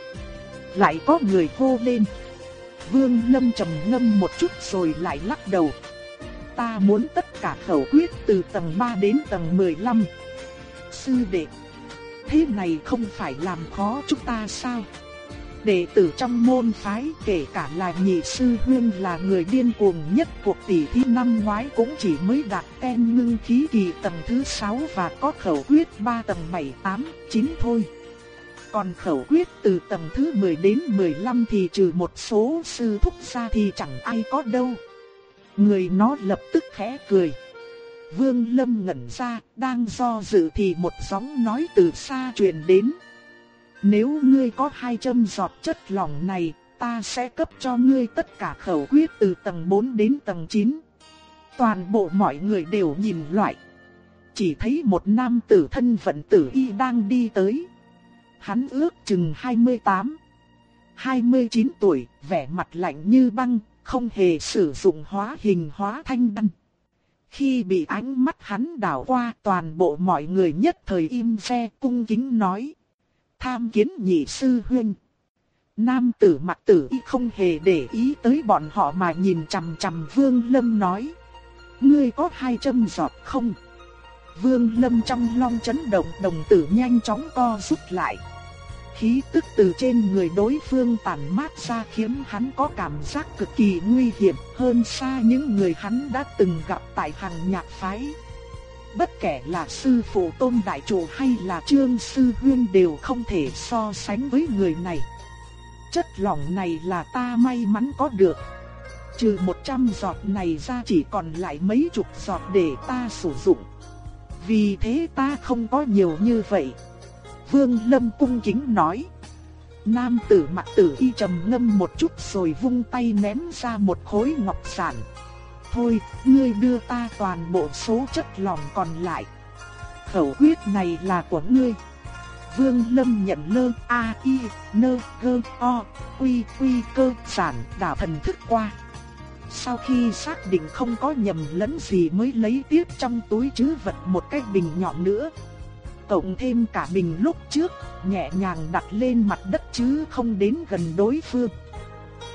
Lại có người hô lên. Vương Lâm trầm ngâm một chút rồi lại lắc đầu. Ta muốn tất cả khẩu quyết từ tầng 3 đến tầng 15. Sư đệ, thế này không phải làm khó chúng ta sao? Đệ tử trong môn phái kể cả là nhị sư huyên là người điên cuồng nhất cuộc tỷ thí năm ngoái cũng chỉ mới đạt ten ngưng khí kỳ tầng thứ 6 và có khẩu quyết 3 tầng 7, 8, 9 thôi. Còn khẩu quyết từ tầng thứ 10 đến 15 thì trừ một số sư thúc ra thì chẳng ai có đâu. Người nó lập tức khẽ cười. Vương Lâm ngẩn ra, đang do dự thì một giọng nói từ xa truyền đến. Nếu ngươi có hai châm giọt chất lỏng này, ta sẽ cấp cho ngươi tất cả khẩu quyết từ tầng 4 đến tầng 9. Toàn bộ mọi người đều nhìn loại. Chỉ thấy một nam tử thân vận tử y đang đi tới. Hắn ước chừng 28, 29 tuổi, vẻ mặt lạnh như băng, không hề sử dụng hóa hình hóa thanh đan. Khi bị ánh mắt hắn đảo qua toàn bộ mọi người nhất thời im xe cung kính nói. Tham kiến nhị sư huynh. Nam tử mặt tử y không hề để ý tới bọn họ mà nhìn chằm chằm Vương Lâm nói. Ngươi có hai châm giọt không? Vương Lâm trong long chấn động, đồng tử nhanh chóng co rút lại. Khí tức từ trên người đối phương tản mát ra khiến hắn có cảm giác cực kỳ nguy hiểm, hơn xa những người hắn đã từng gặp tại hàng nhạc phái. Bất kể là sư phụ tôn đại chủ hay là trương sư huyên đều không thể so sánh với người này. Chất lỏng này là ta may mắn có được. Trừ 100 giọt này ra chỉ còn lại mấy chục giọt để ta sử dụng. Vì thế ta không có nhiều như vậy. Vương Lâm cung kính nói. Nam tử mặt tử y trầm ngâm một chút rồi vung tay ném ra một khối ngọc sản. Thôi, ngươi đưa ta toàn bộ số chất lỏng còn lại. Khẩu quyết này là của ngươi. Vương Lâm nhận lơ A I nơ gơ o quy quy cơ sản đảo thần thức qua. Sau khi xác định không có nhầm lẫn gì mới lấy tiếp trong túi chứ vật một cái bình nhọn nữa cộng thêm cả bình lúc trước, nhẹ nhàng đặt lên mặt đất chứ không đến gần đối phương.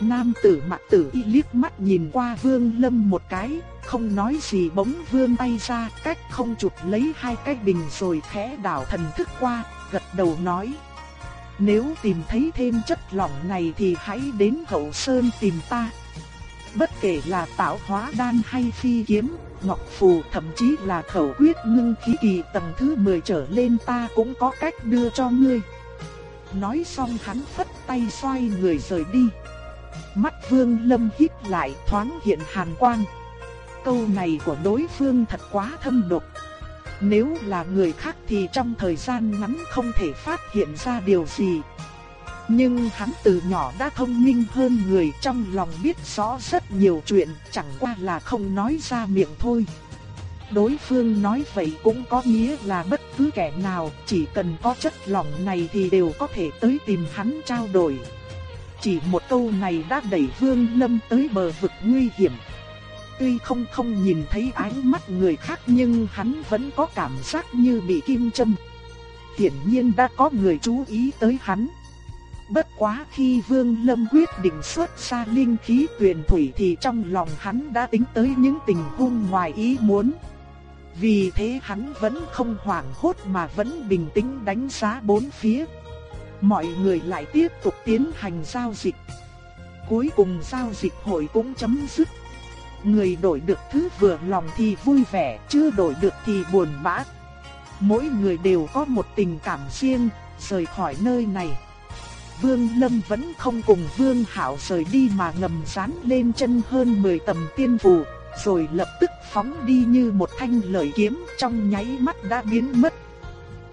Nam tử mặt tử y liếc mắt nhìn qua vương lâm một cái, không nói gì bỗng vương tay ra cách không chụp lấy hai cái bình rồi khẽ đảo thần thức qua, gật đầu nói. Nếu tìm thấy thêm chất lỏng này thì hãy đến hậu sơn tìm ta. Bất kể là tạo hóa đan hay phi kiếm, ngọc phù thậm chí là khẩu quyết ngưng khí kỳ tầng thứ 10 trở lên ta cũng có cách đưa cho ngươi. Nói xong hắn phất tay xoay người rời đi. Mắt vương lâm hít lại thoáng hiện hàn quang. Câu này của đối phương thật quá thâm độc. Nếu là người khác thì trong thời gian ngắn không thể phát hiện ra điều gì. Nhưng hắn từ nhỏ đã thông minh hơn người trong lòng biết rõ rất nhiều chuyện, chẳng qua là không nói ra miệng thôi. Đối phương nói vậy cũng có nghĩa là bất cứ kẻ nào chỉ cần có chất lỏng này thì đều có thể tới tìm hắn trao đổi. Chỉ một câu này đã đẩy Vương Lâm tới bờ vực nguy hiểm. Tuy không không nhìn thấy ánh mắt người khác nhưng hắn vẫn có cảm giác như bị kim châm. Hiển nhiên đã có người chú ý tới hắn. Bất quá khi Vương Lâm quyết định xuất ra linh khí tuyển thủy thì trong lòng hắn đã tính tới những tình huống ngoài ý muốn. Vì thế hắn vẫn không hoảng hốt mà vẫn bình tĩnh đánh giá bốn phía. Mọi người lại tiếp tục tiến hành giao dịch. Cuối cùng giao dịch hội cũng chấm dứt. Người đổi được thứ vừa lòng thì vui vẻ, chưa đổi được thì buồn bã. Mỗi người đều có một tình cảm riêng, rời khỏi nơi này. Vương Lâm vẫn không cùng Vương hảo rời đi mà ngầm dán lên chân hơn 10 tầm tiên phù, rồi lập tức phóng đi như một thanh lợi kiếm trong nháy mắt đã biến mất.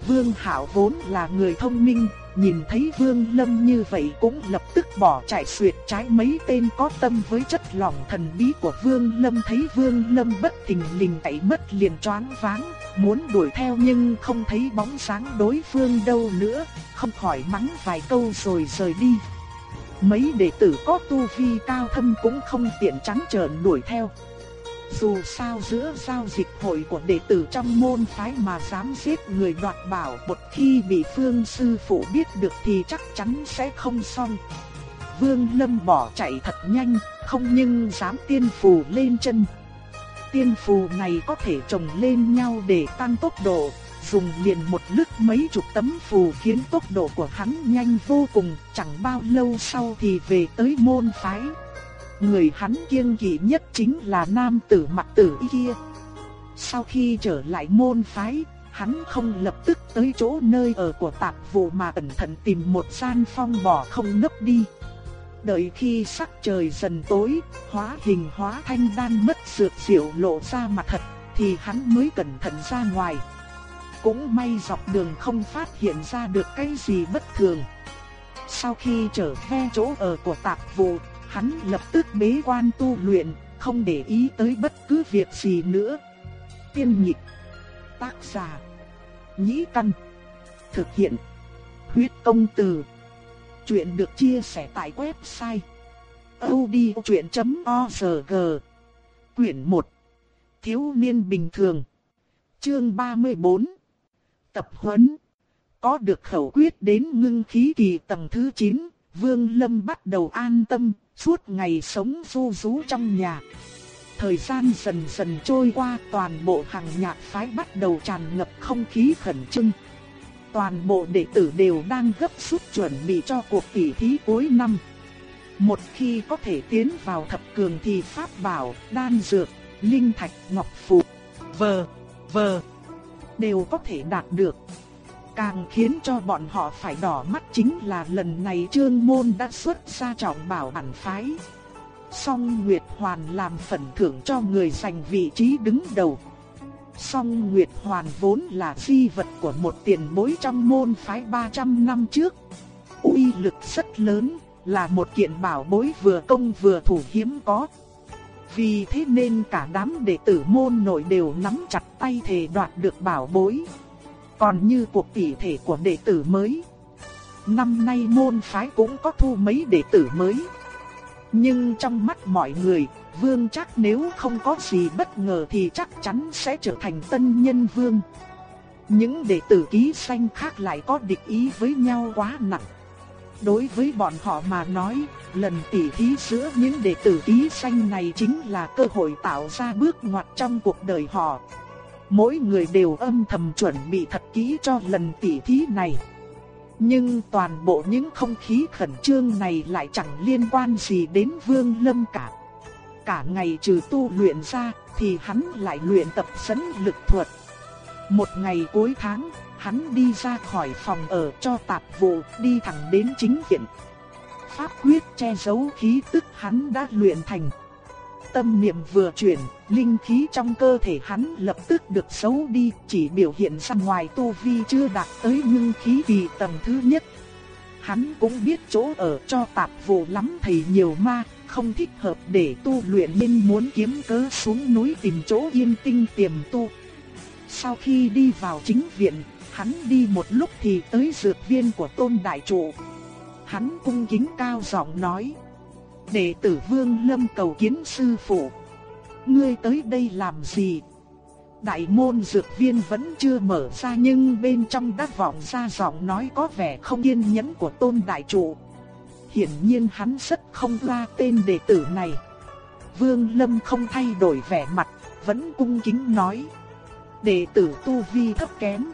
Vương hảo vốn là người thông minh, nhìn thấy Vương Lâm như vậy cũng lập tức bỏ chạy xuyệt trái mấy tên có tâm với chất lỏng thần bí của Vương Lâm thấy Vương Lâm bất thình lình chạy mất liền choáng váng, muốn đuổi theo nhưng không thấy bóng sáng đối phương đâu nữa, không khỏi mắng vài câu rồi rời đi. Mấy đệ tử có tu vi cao thâm cũng không tiện trắng trợn đuổi theo. Dù sao giữa giao dịch hội của đệ tử trong môn phái mà dám giết người đoạt bảo một khi bị phương sư phụ biết được thì chắc chắn sẽ không xong. Vương Lâm bỏ chạy thật nhanh, không nhưng dám tiên phù lên chân. Tiên phù này có thể trồng lên nhau để tăng tốc độ, dùng liền một lướt mấy chục tấm phù khiến tốc độ của hắn nhanh vô cùng, chẳng bao lâu sau thì về tới môn phái. Người hắn kiêng kỵ nhất chính là nam tử mặt tử kia. Sau khi trở lại môn phái, hắn không lập tức tới chỗ nơi ở của tạp vụ mà cẩn thận tìm một gian phong bỏ không nấp đi. Đợi khi sắc trời dần tối, hóa hình hóa thanh đan mất dược diệu lộ ra mặt thật, thì hắn mới cẩn thận ra ngoài. Cũng may dọc đường không phát hiện ra được cái gì bất thường. Sau khi trở về chỗ ở của tạp vụ, hắn lập tức bế quan tu luyện, không để ý tới bất cứ việc gì nữa. Tiên nhịp, tác giả, nhĩ căn, thực hiện, huyết công từ. Chuyện được chia sẻ tại website odchuyện.org Quyển 1 Thiếu niên bình thường Chương 34 Tập huấn Có được khẩu quyết đến ngưng khí kỳ tầng thứ 9 Vương Lâm bắt đầu an tâm suốt ngày sống du rú trong nhà. Thời gian dần dần trôi qua toàn bộ hàng nhạc phái bắt đầu tràn ngập không khí khẩn trương. Toàn bộ đệ tử đều đang gấp rút chuẩn bị cho cuộc tỷ thí cuối năm. Một khi có thể tiến vào thập cường thì pháp bảo, đan dược, linh thạch, ngọc phù, vờ, vờ đều có thể đạt được. Càng khiến cho bọn họ phải đỏ mắt chính là lần này Trương Môn đã xuất ra trọng bảo bản phái. Song Nguyệt Hoàn làm phần thưởng cho người giành vị trí đứng đầu. Song Nguyệt Hoàn vốn là di vật của một tiền bối trong môn phái 300 năm trước. uy lực rất lớn, là một kiện bảo bối vừa công vừa thủ hiếm có. Vì thế nên cả đám đệ tử môn nội đều nắm chặt tay thề đoạt được bảo bối. Còn như cuộc tỷ thể của đệ tử mới, năm nay môn phái cũng có thu mấy đệ tử mới. Nhưng trong mắt mọi người, vương chắc nếu không có gì bất ngờ thì chắc chắn sẽ trở thành tân nhân vương. Những đệ tử ký xanh khác lại có địch ý với nhau quá nặng. Đối với bọn họ mà nói, lần tỉ thí giữa những đệ tử ký xanh này chính là cơ hội tạo ra bước ngoặt trong cuộc đời họ. Mỗi người đều âm thầm chuẩn bị thật kỹ cho lần tỉ thí này. Nhưng toàn bộ những không khí khẩn trương này lại chẳng liên quan gì đến Vương Lâm cả. Cả ngày trừ tu luyện ra thì hắn lại luyện tập sấn lực thuật. Một ngày cuối tháng, hắn đi ra khỏi phòng ở cho tạp vụ đi thẳng đến chính viện. Pháp quyết che giấu khí tức hắn đã luyện thành. Tâm niệm vừa chuyển, linh khí trong cơ thể hắn lập tức được xấu đi, chỉ biểu hiện ra ngoài tu vi chưa đạt tới ngưng khí kỳ tầng thứ nhất. Hắn cũng biết chỗ ở cho tạp vụ lắm thầy nhiều ma, không thích hợp để tu luyện nên muốn kiếm cớ xuống núi tìm chỗ yên tinh tiềm tu. Sau khi đi vào chính viện, hắn đi một lúc thì tới dược viên của tôn đại trụ. Hắn cung kính cao giọng nói đệ tử Vương Lâm cầu kiến sư phụ. Ngươi tới đây làm gì? Đại môn dược viên vẫn chưa mở ra nhưng bên trong đã vọng ra giọng nói có vẻ không kiên nhẫn của tôn đại trụ. Hiển nhiên hắn rất không ra tên đệ tử này. Vương Lâm không thay đổi vẻ mặt, vẫn cung kính nói. Đệ tử tu vi thấp kém,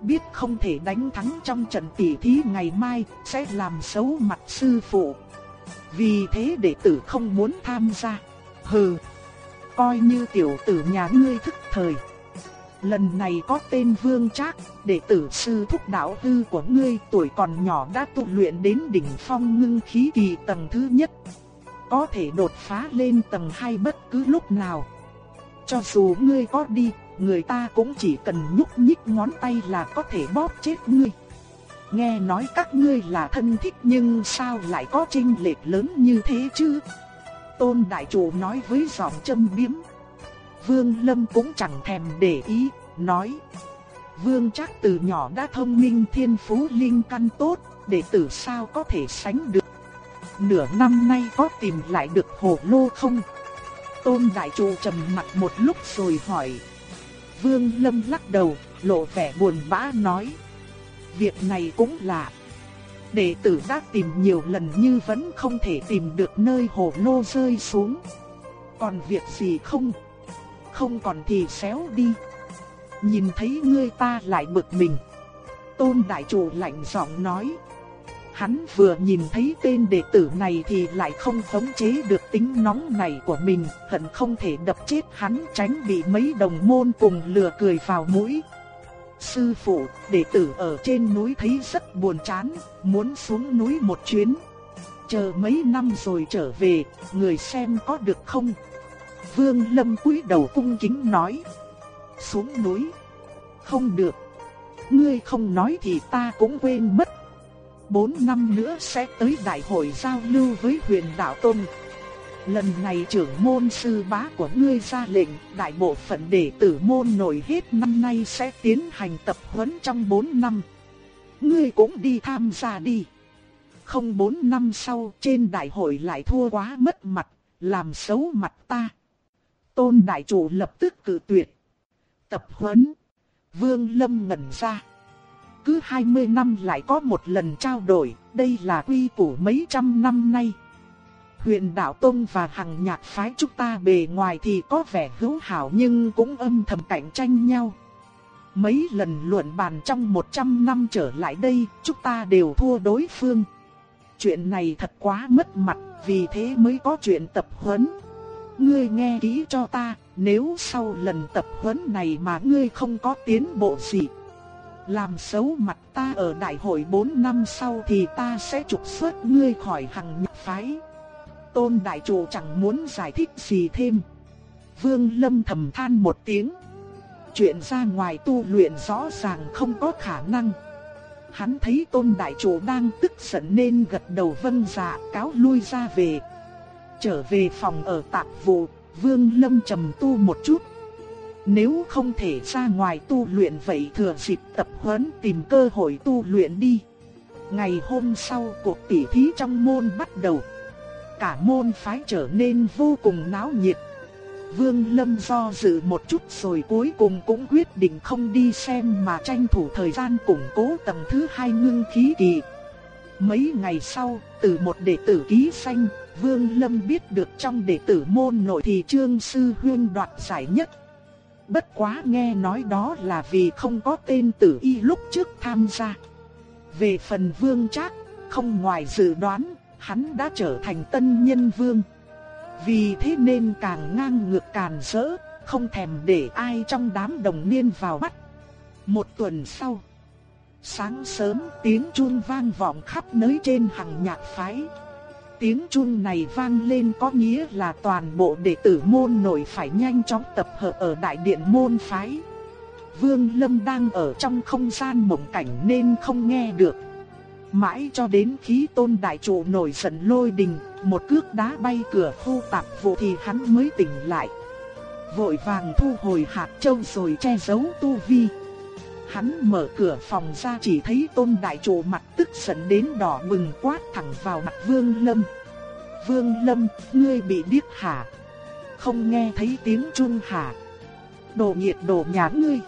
biết không thể đánh thắng trong trận tỷ thí ngày mai, sẽ làm xấu mặt sư phụ. Vì thế đệ tử không muốn tham gia. Hừ, coi như tiểu tử nhà ngươi thức thời. Lần này có tên Vương Trác, đệ tử sư thúc đạo tư của ngươi tuổi còn nhỏ đã tu luyện đến đỉnh phong ngưng khí kỳ tầng thứ nhất. Có thể đột phá lên tầng 2 bất cứ lúc nào. Cho dù ngươi có đi, người ta cũng chỉ cần nhúc nhích ngón tay là có thể bóp chết ngươi. Nghe nói các ngươi là thân thích nhưng sao lại có chênh lệch lớn như thế chứ? Tôn đại chủ nói với giọng châm biếm. Vương Lâm cũng chẳng thèm để ý, nói. Vương chắc từ nhỏ đã thông minh thiên phú linh căn tốt, đệ tử sao có thể sánh được. Nửa năm nay có tìm lại được hồ lô không? Tôn đại chủ trầm mặt một lúc rồi hỏi. Vương Lâm lắc đầu, lộ vẻ buồn bã nói. Việc này cũng lạ. Đệ tử đã tìm nhiều lần như vẫn không thể tìm được nơi hồ lô rơi xuống. Còn việc gì không? Không còn thì xéo đi. Nhìn thấy ngươi ta lại bực mình. Tôn đại chủ lạnh giọng nói. Hắn vừa nhìn thấy tên đệ tử này thì lại không khống chế được tính nóng này của mình, hận không thể đập chết hắn tránh bị mấy đồng môn cùng lừa cười vào mũi. Sư phụ, đệ tử ở trên núi thấy rất buồn chán, muốn xuống núi một chuyến. Chờ mấy năm rồi trở về, người xem có được không? Vương Lâm cúi đầu cung kính nói. Xuống núi. Không được. Ngươi không nói thì ta cũng quên mất. Bốn năm nữa sẽ tới đại hội giao lưu với huyền đạo Tôn. Lần này trưởng môn sư bá của ngươi ra lệnh, đại bộ phận đệ tử môn nổi hết năm nay sẽ tiến hành tập huấn trong 4 năm. Ngươi cũng đi tham gia đi. Không 4 năm sau trên đại hội lại thua quá mất mặt, làm xấu mặt ta. Tôn đại chủ lập tức cử tuyệt. Tập huấn. Vương Lâm ngẩn ra. Cứ 20 năm lại có một lần trao đổi, đây là quy củ mấy trăm năm nay. Huyền Đạo Tông và Hằng Nhạc Phái chúng ta bề ngoài thì có vẻ hữu hảo nhưng cũng âm thầm cạnh tranh nhau. Mấy lần luận bàn trong 100 năm trở lại đây, chúng ta đều thua đối phương. Chuyện này thật quá mất mặt, vì thế mới có chuyện tập huấn. Ngươi nghe kỹ cho ta, nếu sau lần tập huấn này mà ngươi không có tiến bộ gì, làm xấu mặt ta ở đại hội 4 năm sau thì ta sẽ trục xuất ngươi khỏi hằng nhạc phái. Tôn đại chủ chẳng muốn giải thích gì thêm. Vương Lâm thầm than một tiếng. Chuyện ra ngoài tu luyện rõ ràng không có khả năng. Hắn thấy tôn đại chủ đang tức giận nên gật đầu vâng dạ cáo lui ra về. Trở về phòng ở tạp vụ, Vương Lâm trầm tu một chút. Nếu không thể ra ngoài tu luyện vậy thừa dịp tập huấn tìm cơ hội tu luyện đi. Ngày hôm sau cuộc tỉ thí trong môn bắt đầu cả môn phái trở nên vô cùng náo nhiệt. Vương Lâm do dự một chút rồi cuối cùng cũng quyết định không đi xem mà tranh thủ thời gian củng cố tầng thứ hai ngưng khí kỳ. Mấy ngày sau, từ một đệ tử ký xanh, Vương Lâm biết được trong đệ tử môn nội thì Trương Sư Huyên đoạt giải nhất. Bất quá nghe nói đó là vì không có tên tử y lúc trước tham gia. Về phần Vương Trác, không ngoài dự đoán, hắn đã trở thành tân nhân vương. Vì thế nên càng ngang ngược càng rỡ, không thèm để ai trong đám đồng niên vào mắt. Một tuần sau, sáng sớm tiếng chuông vang vọng khắp nơi trên hàng nhạc phái. Tiếng chuông này vang lên có nghĩa là toàn bộ đệ tử môn nội phải nhanh chóng tập hợp ở đại điện môn phái. Vương Lâm đang ở trong không gian mộng cảnh nên không nghe được. Mãi cho đến khí tôn đại trụ nổi giận lôi đình, một cước đá bay cửa khu tạp vụ thì hắn mới tỉnh lại. Vội vàng thu hồi hạt châu rồi che giấu tu vi. Hắn mở cửa phòng ra chỉ thấy tôn đại trụ mặt tức giận đến đỏ bừng quát thẳng vào mặt vương lâm. Vương lâm, ngươi bị điếc hả? Không nghe thấy tiếng chun hả? Đồ nhiệt đồ nhà ngươi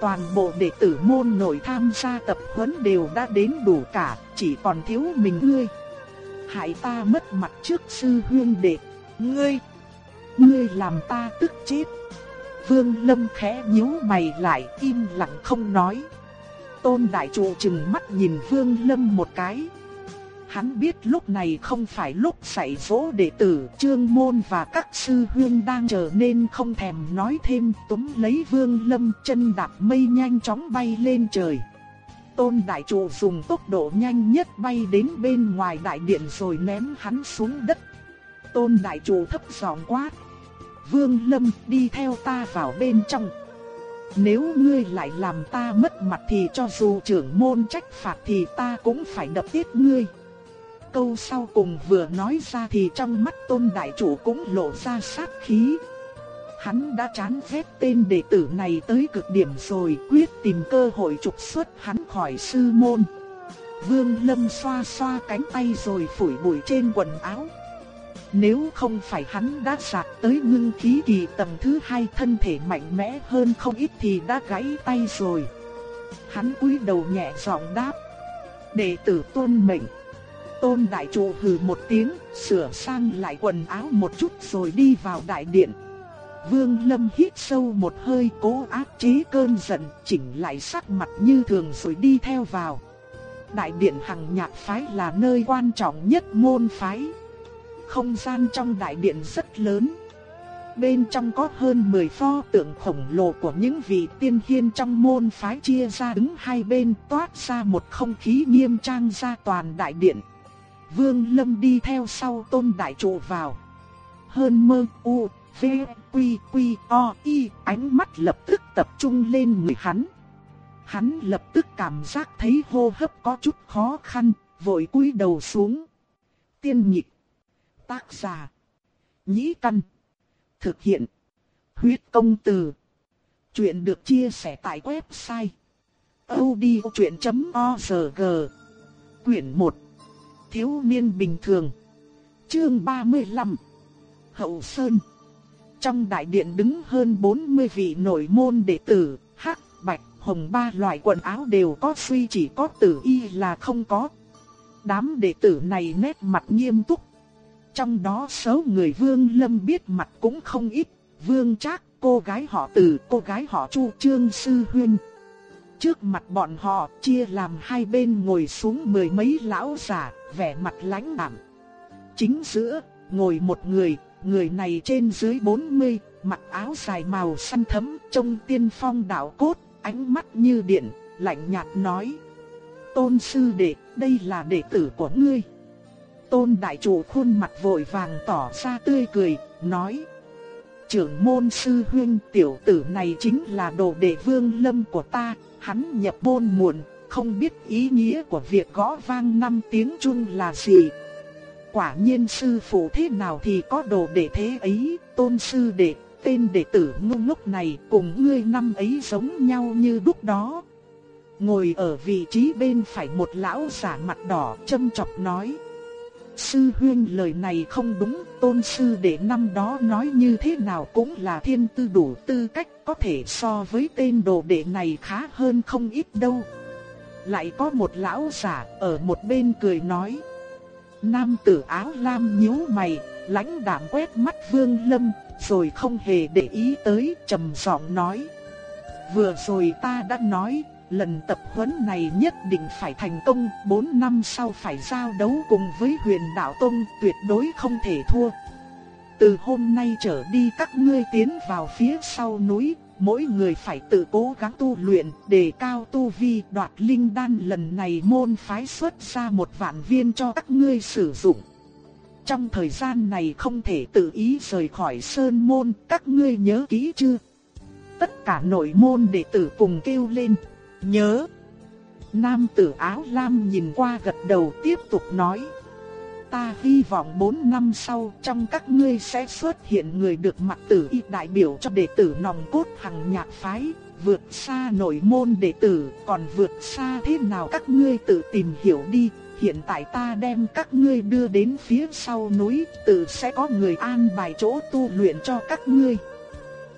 toàn bộ đệ tử môn nội tham gia tập huấn đều đã đến đủ cả, chỉ còn thiếu mình ngươi. Hại ta mất mặt trước sư huyên đệ, ngươi, ngươi làm ta tức chết. Vương Lâm khẽ nhíu mày lại im lặng không nói. Tôn Đại Trụ chừng mắt nhìn Vương Lâm một cái. Hắn biết lúc này không phải lúc xảy vỗ đệ tử, Trương Môn và các sư huyên đang chờ nên không thèm nói thêm, túm lấy Vương Lâm chân đạp mây nhanh chóng bay lên trời. Tôn đại trụ dùng tốc độ nhanh nhất bay đến bên ngoài đại điện rồi ném hắn xuống đất. Tôn đại trụ thấp giọng quát: "Vương Lâm, đi theo ta vào bên trong." Nếu ngươi lại làm ta mất mặt thì cho dù trưởng môn trách phạt thì ta cũng phải đập tiết ngươi câu sau cùng vừa nói ra thì trong mắt tôn đại chủ cũng lộ ra sát khí. Hắn đã chán ghét tên đệ tử này tới cực điểm rồi, quyết tìm cơ hội trục xuất hắn khỏi sư môn. Vương Lâm xoa xoa cánh tay rồi phủi bụi trên quần áo. Nếu không phải hắn đã sạc tới ngưng khí kỳ tầng thứ hai thân thể mạnh mẽ hơn không ít thì đã gãy tay rồi. Hắn cúi đầu nhẹ giọng đáp. Đệ tử tôn mệnh. Tôn đại trụ hừ một tiếng, sửa sang lại quần áo một chút rồi đi vào đại điện. Vương Lâm hít sâu một hơi cố áp chế cơn giận, chỉnh lại sắc mặt như thường rồi đi theo vào. Đại điện hằng nhạc phái là nơi quan trọng nhất môn phái. Không gian trong đại điện rất lớn. Bên trong có hơn 10 pho tượng khổng lồ của những vị tiên hiên trong môn phái chia ra đứng hai bên toát ra một không khí nghiêm trang ra toàn đại điện. Vương Lâm đi theo sau tôn đại trụ vào. Hơn mơ u, v, quy quy o, y, ánh mắt lập tức tập trung lên người hắn. Hắn lập tức cảm giác thấy hô hấp có chút khó khăn, vội cúi đầu xuống. Tiên nhịp. Tác giả. Nhĩ căn. Thực hiện. Huyết công từ. Chuyện được chia sẻ tại website. odchuyện.org Quyển 1 thiếu niên bình thường. Chương 35 Hậu Sơn Trong đại điện đứng hơn 40 vị nội môn đệ tử, hắc, bạch, hồng ba loại quần áo đều có suy chỉ có tử y là không có. Đám đệ tử này nét mặt nghiêm túc. Trong đó số người Vương Lâm biết mặt cũng không ít, Vương Trác, cô gái họ Từ, cô gái họ Chu Trương Sư huyên Trước mặt bọn họ chia làm hai bên ngồi xuống mười mấy lão giả, vẻ mặt lãnh đạm. Chính giữa, ngồi một người, người này trên dưới 40, mặc áo dài màu xanh thẫm, trông tiên phong đạo cốt, ánh mắt như điện, lạnh nhạt nói: "Tôn sư đệ, đây là đệ tử của ngươi." Tôn đại chủ khuôn mặt vội vàng tỏ ra tươi cười, nói: "Trưởng môn sư huynh, tiểu tử này chính là đồ đệ Vương Lâm của ta, hắn nhập môn muộn, không biết ý nghĩa của việc gõ vang năm tiếng chung là gì. Quả nhiên sư phụ thế nào thì có đồ để thế ấy, tôn sư đệ, tên đệ tử ngu ngốc này cùng ngươi năm ấy giống nhau như lúc đó. Ngồi ở vị trí bên phải một lão giả mặt đỏ châm chọc nói. Sư huyên lời này không đúng, tôn sư đệ năm đó nói như thế nào cũng là thiên tư đủ tư cách có thể so với tên đồ đệ này khá hơn không ít đâu. Lại có một lão giả ở một bên cười nói. Nam tử áo lam nhíu mày, lãnh đạm quét mắt vương lâm, rồi không hề để ý tới, trầm giọng nói. Vừa rồi ta đã nói, lần tập huấn này nhất định phải thành công, 4 năm sau phải giao đấu cùng với huyền đạo tông, tuyệt đối không thể thua. Từ hôm nay trở đi các ngươi tiến vào phía sau núi, mỗi người phải tự cố gắng tu luyện, để cao tu vi đoạt linh đan lần này môn phái xuất ra một vạn viên cho các ngươi sử dụng. Trong thời gian này không thể tự ý rời khỏi sơn môn, các ngươi nhớ kỹ chưa? Tất cả nội môn đệ tử cùng kêu lên, nhớ. Nam tử áo lam nhìn qua gật đầu tiếp tục nói ta hy vọng 4 năm sau trong các ngươi sẽ xuất hiện người được mặt tử y đại biểu cho đệ tử nòng cốt hằng nhạc phái, vượt xa nội môn đệ tử, còn vượt xa thế nào các ngươi tự tìm hiểu đi. Hiện tại ta đem các ngươi đưa đến phía sau núi, tự sẽ có người an bài chỗ tu luyện cho các ngươi.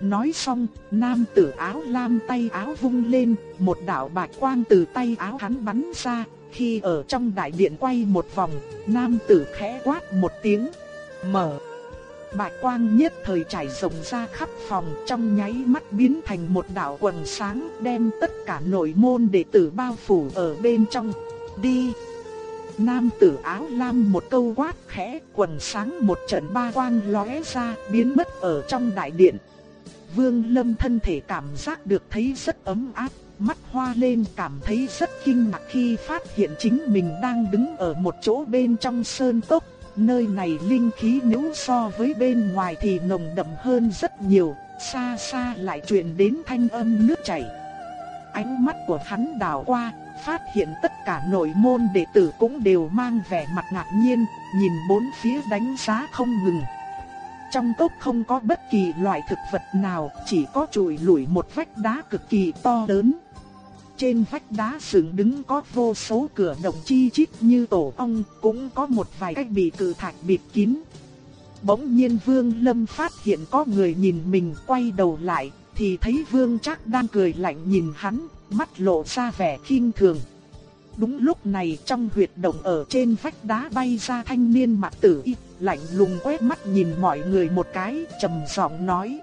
Nói xong, nam tử áo lam tay áo vung lên, một đạo bạch quang từ tay áo hắn bắn ra, khi ở trong đại điện quay một vòng, nam tử khẽ quát một tiếng, mở. Bạch quang nhất thời trải rộng ra khắp phòng trong nháy mắt biến thành một đạo quần sáng đem tất cả nội môn đệ tử bao phủ ở bên trong. Đi! Nam tử áo lam một câu quát khẽ, quần sáng một trận ba quang lóe ra, biến mất ở trong đại điện. Vương Lâm thân thể cảm giác được thấy rất ấm áp, mắt hoa lên cảm thấy rất kinh ngạc khi phát hiện chính mình đang đứng ở một chỗ bên trong sơn cốc. Nơi này linh khí nếu so với bên ngoài thì nồng đậm hơn rất nhiều, xa xa lại truyền đến thanh âm nước chảy. Ánh mắt của hắn đảo qua, phát hiện tất cả nội môn đệ tử cũng đều mang vẻ mặt ngạc nhiên, nhìn bốn phía đánh giá không ngừng. Trong cốc không có bất kỳ loại thực vật nào, chỉ có chùi lủi một vách đá cực kỳ to lớn. Trên vách đá dựng đứng có vô số cửa động chi chít như tổ ong, cũng có một vài cách bị cự thạch bịt kín. Bỗng nhiên Vương Lâm phát hiện có người nhìn mình quay đầu lại, thì thấy Vương Trác đang cười lạnh nhìn hắn, mắt lộ ra vẻ khinh thường. Đúng lúc này trong huyệt động ở trên vách đá bay ra thanh niên mặt tử y, lạnh lùng quét mắt nhìn mọi người một cái, trầm giọng nói: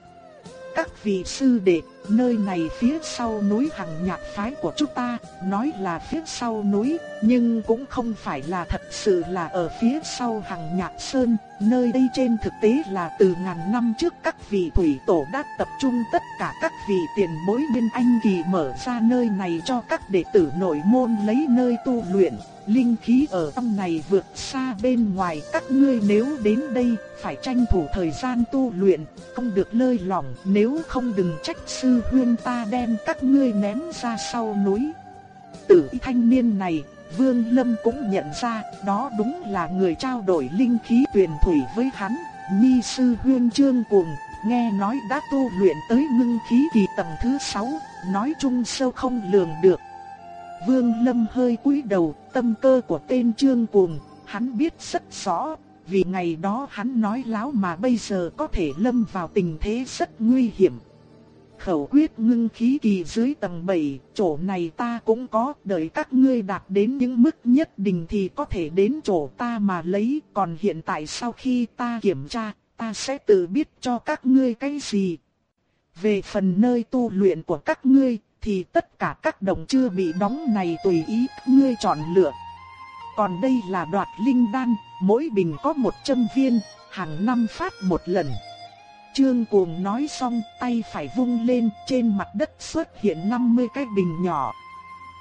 "Các vị sư đệ, nơi này phía sau núi Hằng Nhạc phái của chúng ta, nói là phía sau núi, nhưng cũng không phải là thật sự là ở phía sau Hằng Nhạc Sơn, nơi đây trên thực tế là từ ngàn năm trước các vị thủy tổ đã tập trung tất cả các vị tiền bối bên anh kỳ mở ra nơi này cho các đệ tử nội môn lấy nơi tu luyện." linh khí ở trong này vượt xa bên ngoài các ngươi nếu đến đây phải tranh thủ thời gian tu luyện, không được lơi lỏng nếu không đừng trách sư huyên ta đem các ngươi ném ra sau núi. Tử thanh niên này, Vương Lâm cũng nhận ra đó đúng là người trao đổi linh khí tuyển thủy với hắn, Nhi sư huyên trương cuồng nghe nói đã tu luyện tới ngưng khí kỳ tầng thứ 6, nói chung sâu không lường được. Vương Lâm hơi cúi đầu, tâm cơ của tên Trương Cuồng, hắn biết rất rõ, vì ngày đó hắn nói láo mà bây giờ có thể lâm vào tình thế rất nguy hiểm. Khẩu quyết ngưng khí kỳ dưới tầng 7, chỗ này ta cũng có, đợi các ngươi đạt đến những mức nhất định thì có thể đến chỗ ta mà lấy, còn hiện tại sau khi ta kiểm tra, ta sẽ tự biết cho các ngươi cái gì. Về phần nơi tu luyện của các ngươi, thì tất cả các đồng chưa bị đóng này tùy ý ngươi chọn lựa. Còn đây là đoạt linh đan, mỗi bình có 100 viên, hàng năm phát một lần. Trương Cuồng nói xong, tay phải vung lên, trên mặt đất xuất hiện 50 cái bình nhỏ.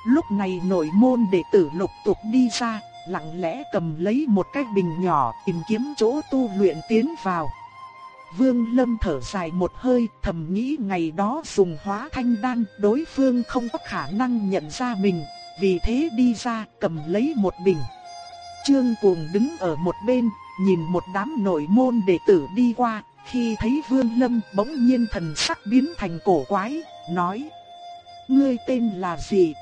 Lúc này nội môn đệ tử lục tục đi ra, lặng lẽ cầm lấy một cái bình nhỏ, tìm kiếm chỗ tu luyện tiến vào. Vương Lâm thở dài một hơi, thầm nghĩ ngày đó dùng hóa thanh đan, đối phương không có khả năng nhận ra mình, vì thế đi ra cầm lấy một bình. Trương Cuồng đứng ở một bên, nhìn một đám nội môn đệ tử đi qua, khi thấy Vương Lâm bỗng nhiên thần sắc biến thành cổ quái, nói: "Ngươi tên là gì?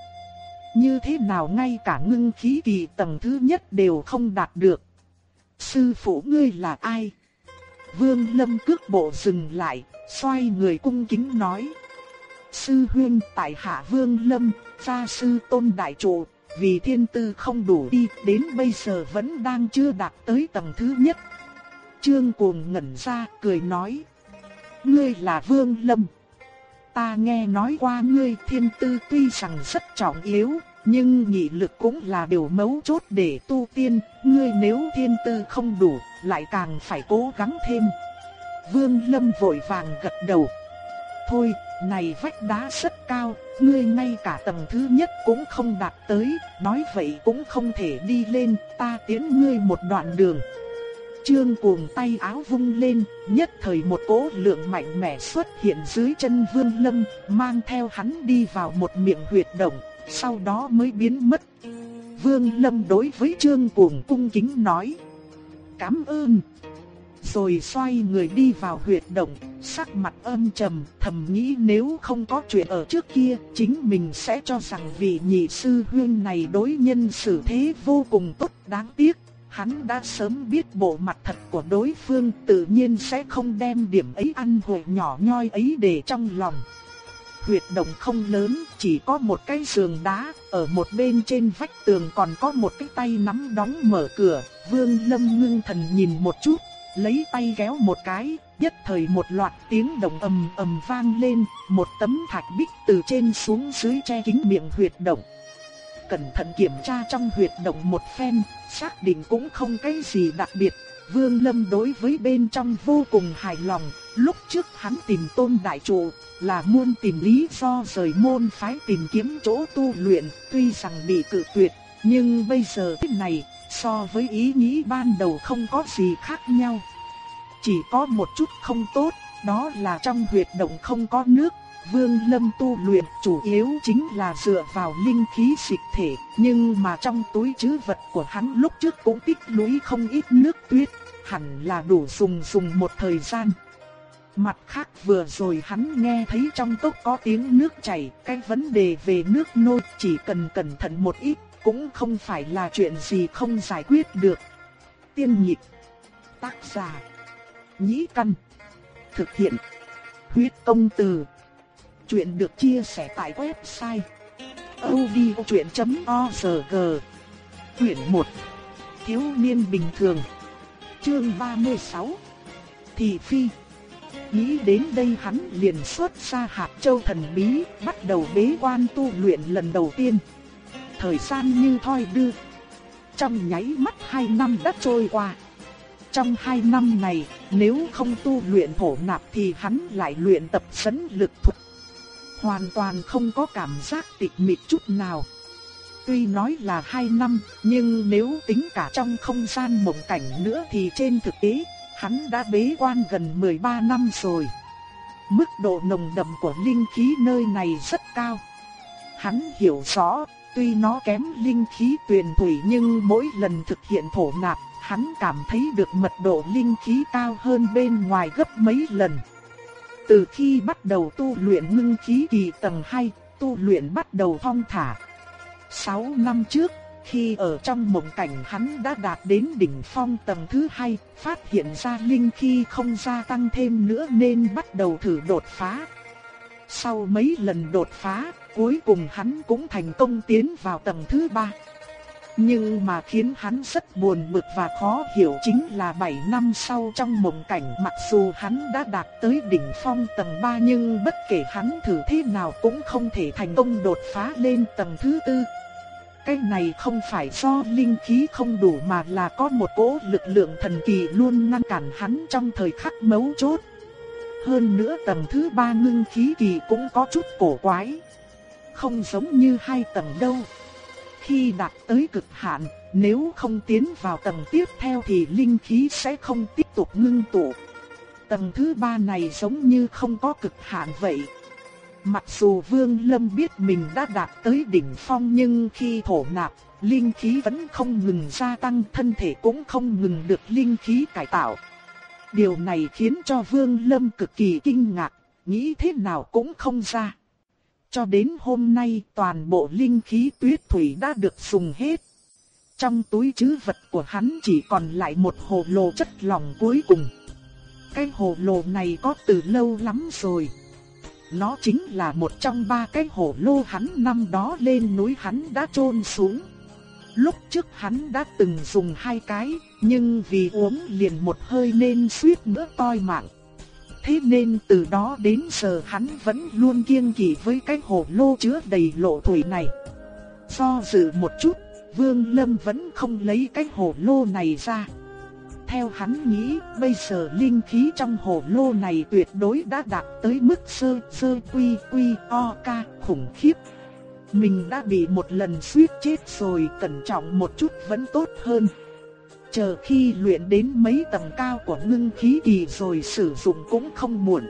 Như thế nào ngay cả ngưng khí kỳ tầng thứ nhất đều không đạt được? Sư phụ ngươi là ai?" Vương Lâm cước bộ dừng lại, xoay người cung kính nói. Sư huynh tại hạ Vương Lâm, gia sư tôn đại trụ, vì thiên tư không đủ đi, đến bây giờ vẫn đang chưa đạt tới tầng thứ nhất. Trương Cuồng ngẩn ra, cười nói. Ngươi là Vương Lâm. Ta nghe nói qua ngươi thiên tư tuy rằng rất trọng yếu, nhưng nghị lực cũng là điều mấu chốt để tu tiên, ngươi nếu thiên tư không đủ, lại càng phải cố gắng thêm. Vương Lâm vội vàng gật đầu. Thôi, này vách đá rất cao, ngươi ngay cả tầng thứ nhất cũng không đạt tới, nói vậy cũng không thể đi lên, ta tiến ngươi một đoạn đường. Trương cuồng tay áo vung lên, nhất thời một cỗ lượng mạnh mẽ xuất hiện dưới chân Vương Lâm, mang theo hắn đi vào một miệng huyệt động, sau đó mới biến mất. Vương Lâm đối với Trương cuồng cung kính nói: "Cảm ơn." Rồi xoay người đi vào huyệt động, sắc mặt âm trầm, thầm nghĩ nếu không có chuyện ở trước kia, chính mình sẽ cho rằng vị nhị sư huynh này đối nhân xử thế vô cùng tốt đáng tiếc. Hắn đã sớm biết bộ mặt thật của đối phương tự nhiên sẽ không đem điểm ấy ăn hồi nhỏ nhoi ấy để trong lòng. Huyệt động không lớn, chỉ có một cái giường đá, ở một bên trên vách tường còn có một cái tay nắm đóng mở cửa. Vương Lâm ngưng thần nhìn một chút, lấy tay kéo một cái, nhất thời một loạt tiếng động ầm ầm vang lên, một tấm thạch bích từ trên xuống dưới che kín miệng huyệt động cẩn thận kiểm tra trong huyệt động một phen, xác định cũng không cái gì đặc biệt. Vương Lâm đối với bên trong vô cùng hài lòng, lúc trước hắn tìm tôn đại trụ là muốn tìm lý do rời môn phái tìm kiếm chỗ tu luyện, tuy rằng bị cự tuyệt, nhưng bây giờ thế này, so với ý nghĩ ban đầu không có gì khác nhau. Chỉ có một chút không tốt, đó là trong huyệt động không có nước, Vương Lâm tu luyện chủ yếu chính là dựa vào linh khí dịch thể, nhưng mà trong túi trữ vật của hắn lúc trước cũng tích lũy không ít nước tuyết, hẳn là đủ dùng dùng một thời gian. Mặt khác vừa rồi hắn nghe thấy trong cốc có tiếng nước chảy, cái vấn đề về nước nôi chỉ cần cẩn thận một ít, cũng không phải là chuyện gì không giải quyết được. Tiên nhịp, tác giả, nhĩ căn, thực hiện, huyết công từ. Chuyện được chia sẻ tại website odchuyện.org Quyển 1 Thiếu niên bình thường Chương 36 Thị Phi Nghĩ đến đây hắn liền xuất ra hạt châu thần bí, bắt đầu bế quan tu luyện lần đầu tiên. Thời gian như thoi đưa. Trong nháy mắt hai năm đã trôi qua. Trong hai năm này, nếu không tu luyện thổ nạp thì hắn lại luyện tập sấn lực thuật hoàn toàn không có cảm giác tịch mịch chút nào. Tuy nói là 2 năm, nhưng nếu tính cả trong không gian mộng cảnh nữa thì trên thực tế, hắn đã bế quan gần 13 năm rồi. Mức độ nồng đậm của linh khí nơi này rất cao. Hắn hiểu rõ, tuy nó kém linh khí tuyền thủy nhưng mỗi lần thực hiện thổ nạp, hắn cảm thấy được mật độ linh khí cao hơn bên ngoài gấp mấy lần. Từ khi bắt đầu tu luyện ngưng khí kỳ tầng 2, tu luyện bắt đầu thong thả. 6 năm trước, khi ở trong mộng cảnh hắn đã đạt đến đỉnh phong tầng thứ 2, phát hiện ra linh khí không gia tăng thêm nữa nên bắt đầu thử đột phá. Sau mấy lần đột phá, cuối cùng hắn cũng thành công tiến vào tầng thứ 3. Nhưng mà khiến hắn rất buồn bực và khó hiểu chính là 7 năm sau trong mộng cảnh, mặc dù hắn đã đạt tới đỉnh phong tầng 3 nhưng bất kể hắn thử thế nào cũng không thể thành công đột phá lên tầng thứ tư. Cái này không phải do linh khí không đủ mà là có một cỗ lực lượng thần kỳ luôn ngăn cản hắn trong thời khắc mấu chốt. Hơn nữa tầng thứ ba ngưng khí kỳ cũng có chút cổ quái. Không giống như hai tầng đâu. Khi đạt tới cực hạn, nếu không tiến vào tầng tiếp theo thì linh khí sẽ không tiếp tục ngưng tụ. Tầng thứ ba này giống như không có cực hạn vậy. Mặc dù Vương Lâm biết mình đã đạt tới đỉnh phong nhưng khi thổ nạp, linh khí vẫn không ngừng gia tăng, thân thể cũng không ngừng được linh khí cải tạo. Điều này khiến cho Vương Lâm cực kỳ kinh ngạc, nghĩ thế nào cũng không ra. Cho đến hôm nay toàn bộ linh khí tuyết thủy đã được dùng hết. Trong túi chứ vật của hắn chỉ còn lại một hồ lô chất lỏng cuối cùng. Cái hồ lô này có từ lâu lắm rồi. Nó chính là một trong ba cái hồ lô hắn năm đó lên núi hắn đã trôn xuống. Lúc trước hắn đã từng dùng hai cái, nhưng vì uống liền một hơi nên suýt nữa toi mạng. Thế nên từ đó đến giờ hắn vẫn luôn kiêng kỵ với cái hồ lô chứa đầy lộ thủy này. Do dự một chút, Vương Lâm vẫn không lấy cái hồ lô này ra. Theo hắn nghĩ, bây giờ linh khí trong hồ lô này tuyệt đối đã đạt tới mức sơ sơ quy quy o ca khủng khiếp. Mình đã bị một lần suýt chết rồi, cẩn trọng một chút vẫn tốt hơn. Chờ khi luyện đến mấy tầng cao của ngưng khí kỳ rồi sử dụng cũng không muộn.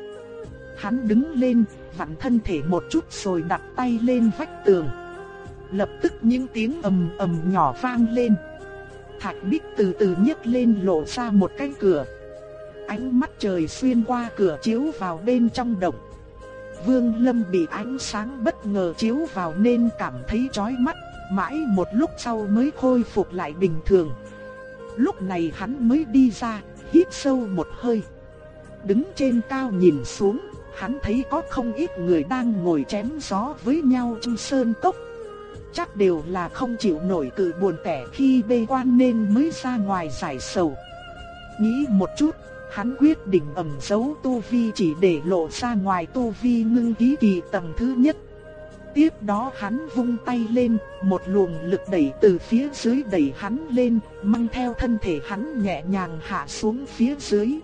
Hắn đứng lên, vặn thân thể một chút rồi đặt tay lên vách tường. Lập tức những tiếng ầm ầm nhỏ vang lên. Thạch bích từ từ nhấc lên lộ ra một cái cửa. Ánh mắt trời xuyên qua cửa chiếu vào bên trong động. Vương Lâm bị ánh sáng bất ngờ chiếu vào nên cảm thấy chói mắt, mãi một lúc sau mới khôi phục lại bình thường. Lúc này hắn mới đi ra, hít sâu một hơi. Đứng trên cao nhìn xuống, hắn thấy có không ít người đang ngồi chém gió với nhau trong sơn cốc. Chắc đều là không chịu nổi cự buồn tẻ khi bê quan nên mới ra ngoài giải sầu. Nghĩ một chút, hắn quyết định ẩn giấu tu vi chỉ để lộ ra ngoài tu vi ngưng ký kỳ tầng thứ nhất. Tiếp đó hắn vung tay lên, một luồng lực đẩy từ phía dưới đẩy hắn lên, mang theo thân thể hắn nhẹ nhàng hạ xuống phía dưới.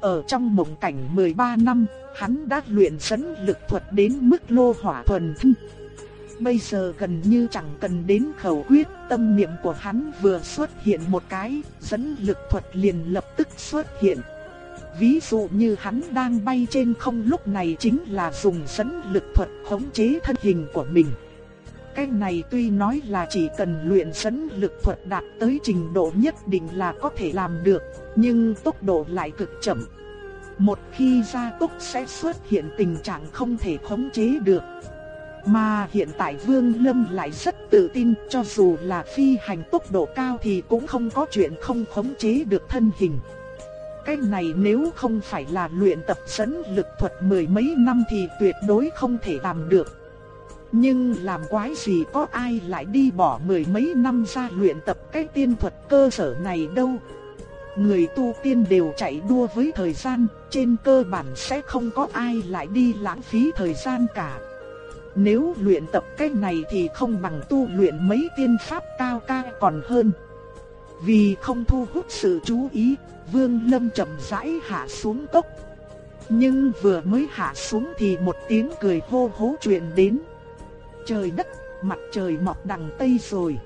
Ở trong mộng cảnh 13 năm, hắn đã luyện dẫn lực thuật đến mức lô hỏa thuần thân. Bây giờ gần như chẳng cần đến khẩu quyết, tâm niệm của hắn vừa xuất hiện một cái, dẫn lực thuật liền lập tức xuất hiện. Ví dụ như hắn đang bay trên không lúc này chính là dùng dẫn lực thuật khống chế thân hình của mình. Cái này tuy nói là chỉ cần luyện dẫn lực thuật đạt tới trình độ nhất định là có thể làm được, nhưng tốc độ lại cực chậm. Một khi gia tốc sẽ xuất hiện tình trạng không thể khống chế được. Mà hiện tại Vương Lâm lại rất tự tin cho dù là phi hành tốc độ cao thì cũng không có chuyện không khống chế được thân hình. Cái này nếu không phải là luyện tập dẫn lực thuật mười mấy năm thì tuyệt đối không thể làm được. Nhưng làm quái gì có ai lại đi bỏ mười mấy năm ra luyện tập cái tiên thuật cơ sở này đâu. Người tu tiên đều chạy đua với thời gian, trên cơ bản sẽ không có ai lại đi lãng phí thời gian cả. Nếu luyện tập cái này thì không bằng tu luyện mấy tiên pháp cao ca còn hơn. Vì không thu hút sự chú ý, Vương Lâm chậm rãi hạ xuống cốc. Nhưng vừa mới hạ xuống thì một tiếng cười hô hố truyền đến. Trời đất, mặt trời mọc đằng tây rồi.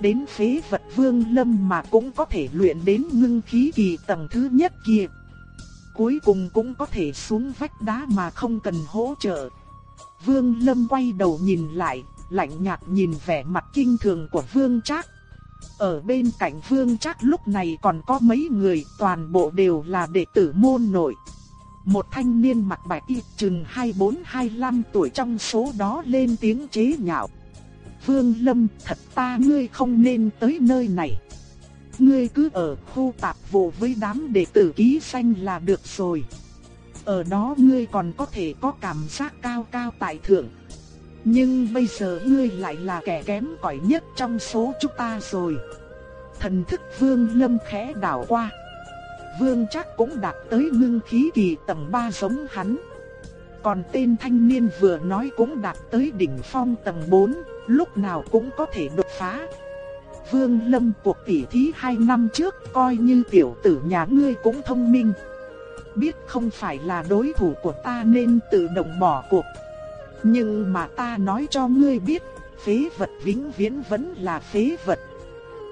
Đến phế vật Vương Lâm mà cũng có thể luyện đến ngưng khí kỳ tầng thứ nhất kia. Cuối cùng cũng có thể xuống vách đá mà không cần hỗ trợ. Vương Lâm quay đầu nhìn lại, lạnh nhạt nhìn vẻ mặt kinh thường của Vương Trác. Ở bên cạnh Vương chắc lúc này còn có mấy người, toàn bộ đều là đệ tử môn nội. Một thanh niên mặt bạch y chừng 24-25 tuổi trong số đó lên tiếng chế nhạo. Vương Lâm, thật ta ngươi không nên tới nơi này. Ngươi cứ ở khu tạp vụ với đám đệ tử ký xanh là được rồi. Ở đó ngươi còn có thể có cảm giác cao cao tại thượng. Nhưng bây giờ ngươi lại là kẻ kém cỏi nhất trong số chúng ta rồi. Thần thức vương lâm khẽ đảo qua. Vương chắc cũng đạt tới ngưng khí kỳ tầng 3 giống hắn. Còn tên thanh niên vừa nói cũng đạt tới đỉnh phong tầng 4, lúc nào cũng có thể đột phá. Vương Lâm cuộc tỉ thí 2 năm trước coi như tiểu tử nhà ngươi cũng thông minh. Biết không phải là đối thủ của ta nên tự động bỏ cuộc. Nhưng mà ta nói cho ngươi biết, phế vật vĩnh viễn vẫn là phế vật.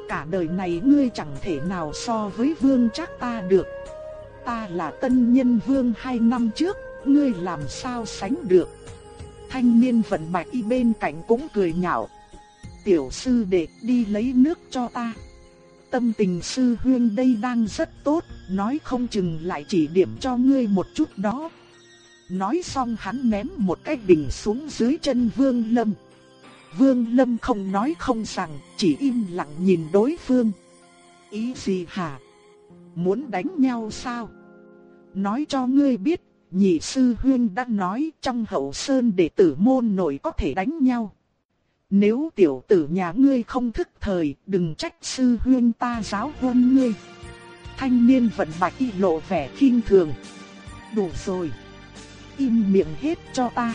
Cả đời này ngươi chẳng thể nào so với vương chắc ta được. Ta là tân nhân vương hai năm trước, ngươi làm sao sánh được. Thanh niên vận bạch y bên cạnh cũng cười nhạo. Tiểu sư đệ đi lấy nước cho ta. Tâm tình sư huyên đây đang rất tốt, nói không chừng lại chỉ điểm cho ngươi một chút đó. Nói xong hắn ném một cái bình xuống dưới chân Vương Lâm. Vương Lâm không nói không rằng, chỉ im lặng nhìn đối phương. Ý gì hả? Muốn đánh nhau sao? Nói cho ngươi biết, nhị sư huyên đã nói trong hậu sơn đệ tử môn nội có thể đánh nhau. Nếu tiểu tử nhà ngươi không thức thời, đừng trách sư huyên ta giáo huấn ngươi. Thanh niên vận bạch y lộ vẻ kinh thường. Đủ rồi im miệng hết cho ta.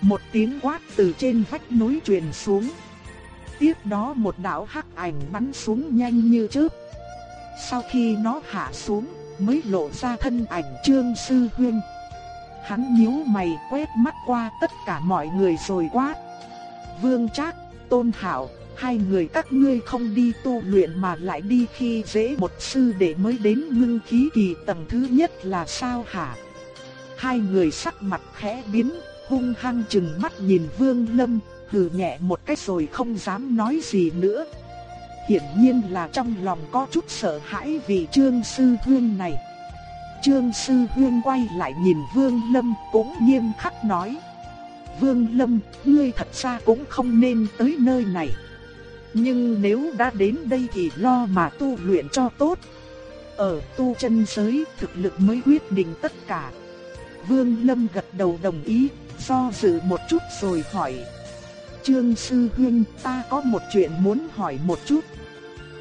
Một tiếng quát từ trên vách núi truyền xuống. Tiếp đó một đạo hắc ảnh bắn xuống nhanh như chớp. Sau khi nó hạ xuống, mới lộ ra thân ảnh Trương Sư Huyên. Hắn nhíu mày quét mắt qua tất cả mọi người rồi quát. Vương Trác, Tôn Hảo, hai người các ngươi không đi tu luyện mà lại đi khi dễ một sư để mới đến ngưng khí kỳ tầng thứ nhất là sao hả? Hai người sắc mặt khẽ biến, hung hăng chừng mắt nhìn Vương Lâm, hừ nhẹ một cái rồi không dám nói gì nữa. Hiển nhiên là trong lòng có chút sợ hãi vì Trương Sư Huyên này. Trương Sư Huyên quay lại nhìn Vương Lâm cũng nghiêm khắc nói. Vương Lâm, ngươi thật ra cũng không nên tới nơi này. Nhưng nếu đã đến đây thì lo mà tu luyện cho tốt. Ở tu chân giới, thực lực mới quyết định tất cả. Vương Lâm gật đầu đồng ý, do dự một chút rồi hỏi. Trương Sư Huyên, ta có một chuyện muốn hỏi một chút.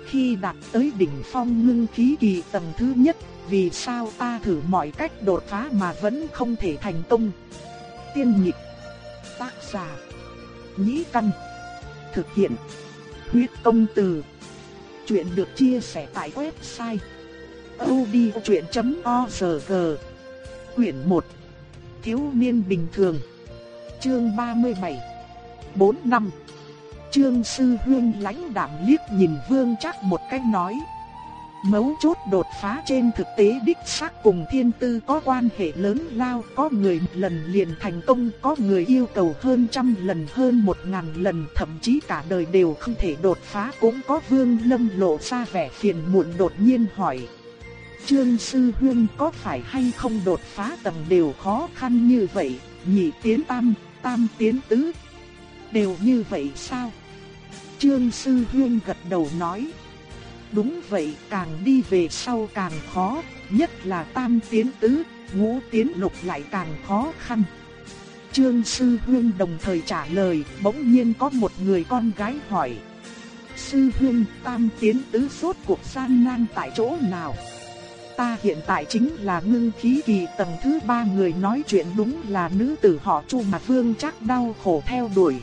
Khi đạt tới đỉnh phong ngưng khí kỳ tầng thứ nhất, vì sao ta thử mọi cách đột phá mà vẫn không thể thành công? Tiên nhịp, Tác giả. Nhĩ Căn. Thực hiện. Huyết công từ. Chuyện được chia sẻ tại website. odchuyện.org Quyển 1. Thiếu niên bình thường. Chương 37. 4 năm. Trương Sư Hương lãnh đạm liếc nhìn Vương Trác một cách nói. Mấu chốt đột phá trên thực tế đích xác cùng thiên tư có quan hệ lớn lao, có người lần liền thành công, có người yêu cầu hơn trăm lần hơn một ngàn lần, thậm chí cả đời đều không thể đột phá cũng có vương lâm lộ ra vẻ phiền muộn đột nhiên hỏi. Trương Sư Huyên có phải hay không đột phá tầng đều khó khăn như vậy, nhị tiến tam, tam tiến tứ, đều như vậy sao? Trương Sư Huyên gật đầu nói. Đúng vậy, càng đi về sau càng khó, nhất là tam tiến tứ, ngũ tiến lục lại càng khó khăn. Trương Sư Huyên đồng thời trả lời, bỗng nhiên có một người con gái hỏi. Sư Huyên, tam tiến tứ suốt cuộc gian nan tại chỗ nào? Ta hiện tại chính là ngưng khí kỳ tầng thứ ba người nói chuyện đúng là nữ tử họ Chu mà Vương chắc đau khổ theo đuổi.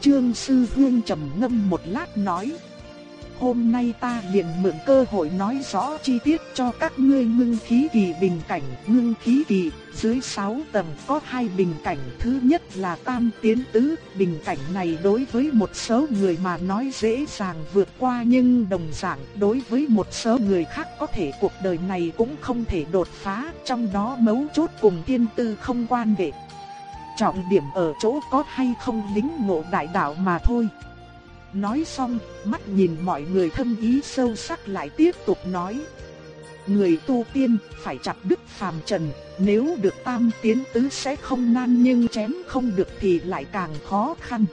Trương Sư Huyên trầm ngâm một lát nói hôm nay ta liền mượn cơ hội nói rõ chi tiết cho các ngươi ngưng khí kỳ bình cảnh. Ngưng khí kỳ, dưới 6 tầng có hai bình cảnh. Thứ nhất là tam tiến tứ, bình cảnh này đối với một số người mà nói dễ dàng vượt qua nhưng đồng dạng đối với một số người khác có thể cuộc đời này cũng không thể đột phá. Trong đó mấu chốt cùng tiên tư không quan hệ. Trọng điểm ở chỗ có hay không lính ngộ đại đạo mà thôi. Nói xong, mắt nhìn mọi người thâm ý sâu sắc lại tiếp tục nói. Người tu tiên phải chặt đứt phàm trần, nếu được tam tiến tứ sẽ không nan nhưng chém không được thì lại càng khó khăn.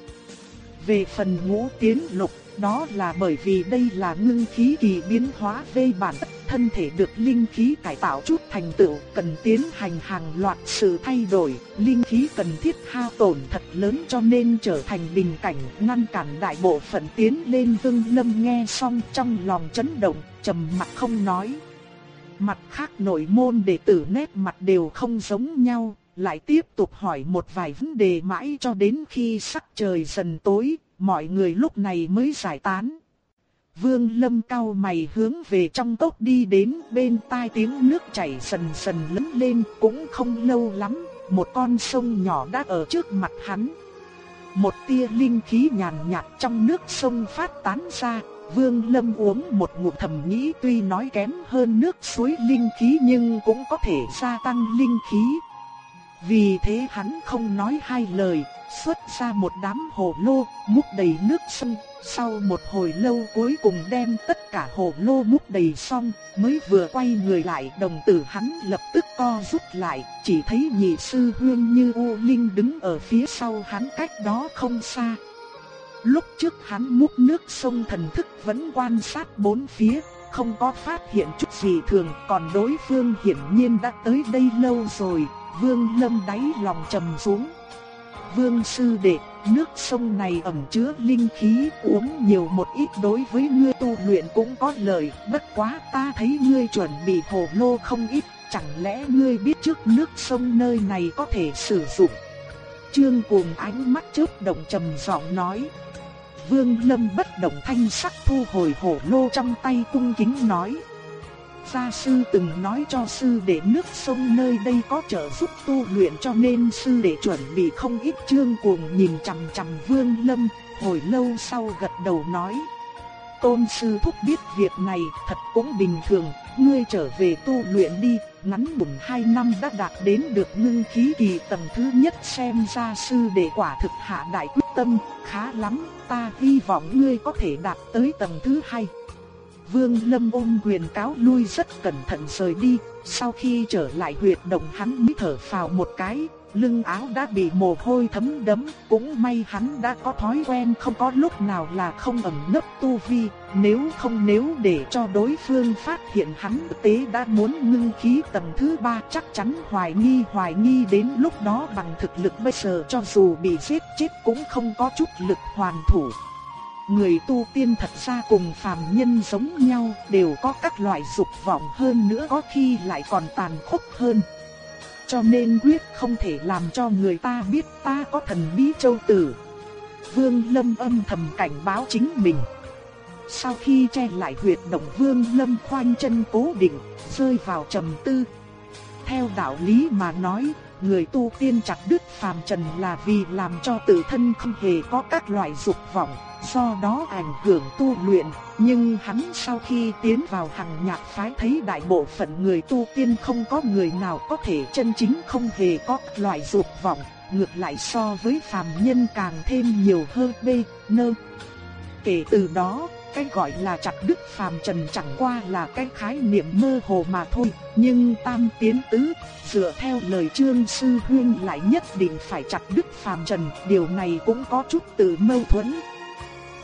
Về phần ngũ tiến lục, đó là bởi vì đây là ngưng khí kỳ biến hóa về bản thân thể được linh khí cải tạo chút thành tựu, cần tiến hành hàng loạt sự thay đổi, linh khí cần thiết hao tổn thật lớn cho nên trở thành bình cảnh ngăn cản đại bộ phận tiến lên. Vương Lâm nghe xong trong lòng chấn động, trầm mặt không nói. Mặt khác nội môn đệ tử nét mặt đều không giống nhau, lại tiếp tục hỏi một vài vấn đề mãi cho đến khi sắc trời dần tối, mọi người lúc này mới giải tán. Vương Lâm cao mày hướng về trong cốc đi đến bên tai tiếng nước chảy sần sần lớn lên cũng không lâu lắm, một con sông nhỏ đã ở trước mặt hắn. Một tia linh khí nhàn nhạt trong nước sông phát tán ra, Vương Lâm uống một ngụm thầm nghĩ tuy nói kém hơn nước suối linh khí nhưng cũng có thể gia tăng linh khí. Vì thế hắn không nói hai lời, xuất ra một đám hồ lô, múc đầy nước sông. Sau một hồi lâu cuối cùng đem tất cả hồ lô múc đầy xong, mới vừa quay người lại đồng tử hắn lập tức co rút lại, chỉ thấy nhị sư huyên như U Linh đứng ở phía sau hắn cách đó không xa. Lúc trước hắn múc nước sông thần thức vẫn quan sát bốn phía, không có phát hiện chút gì thường, còn đối phương hiển nhiên đã tới đây lâu rồi, Vương Lâm đáy lòng trầm xuống. Vương sư đệ, nước sông này ẩn chứa linh khí, uống nhiều một ít đối với ngươi tu luyện cũng có lợi, bất quá ta thấy ngươi chuẩn bị hồ lô không ít, chẳng lẽ ngươi biết trước nước sông nơi này có thể sử dụng? Trương Cuồng ánh mắt chớp động trầm giọng nói. Vương Lâm bất động thanh sắc thu hồi hồ lô trong tay cung kính nói. Gia sư từng nói cho sư để nước sông nơi đây có trợ giúp tu luyện cho nên sư để chuẩn bị không ít chương cuồng nhìn chằm chằm Vương Lâm, hồi lâu sau gật đầu nói. Tôn sư thúc biết việc này thật cũng bình thường, ngươi trở về tu luyện đi, ngắn ngủn hai năm đã đạt đến được ngưng khí kỳ tầng thứ nhất xem ra sư đệ quả thực hạ đại quyết tâm, khá lắm, ta hy vọng ngươi có thể đạt tới tầng thứ hai. Vương Lâm ôm quyền cáo lui rất cẩn thận rời đi, sau khi trở lại huyệt động hắn mới thở phào một cái, lưng áo đã bị mồ hôi thấm đẫm, cũng may hắn đã có thói quen không có lúc nào là không ẩn nấp tu vi, nếu không nếu để cho đối phương phát hiện hắn tế đã muốn ngưng khí tầng thứ ba chắc chắn hoài nghi hoài nghi đến lúc đó bằng thực lực bây giờ cho dù bị giết chết cũng không có chút lực hoàn thủ. Người tu tiên thật ra cùng phàm nhân giống nhau, đều có các loại dục vọng hơn nữa có khi lại còn tàn khốc hơn. cho nên quyết không thể làm cho người ta biết ta có thần bí châu tử. Vương Lâm âm thầm cảnh báo chính mình. Sau khi che lại huyệt động Vương Lâm khoanh chân cố định, rơi vào trầm tư. Theo đạo lý mà nói, người tu tiên chặt đứt phàm trần là vì làm cho tự thân không hề có các loại dục vọng, do đó ảnh hưởng tu luyện. Nhưng hắn sau khi tiến vào hàng nhạc phái thấy đại bộ phận người tu tiên không có người nào có thể chân chính không hề có các loại dục vọng, ngược lại so với phàm nhân càng thêm nhiều hơn bê, nơ. Kể từ đó, cái gọi là chặt đứt phàm trần chẳng qua là cái khái niệm mơ hồ mà thôi, nhưng tam tiến tứ, dựa theo lời trương sư huyên lại nhất định phải chặt đứt phàm trần, điều này cũng có chút tự mâu thuẫn.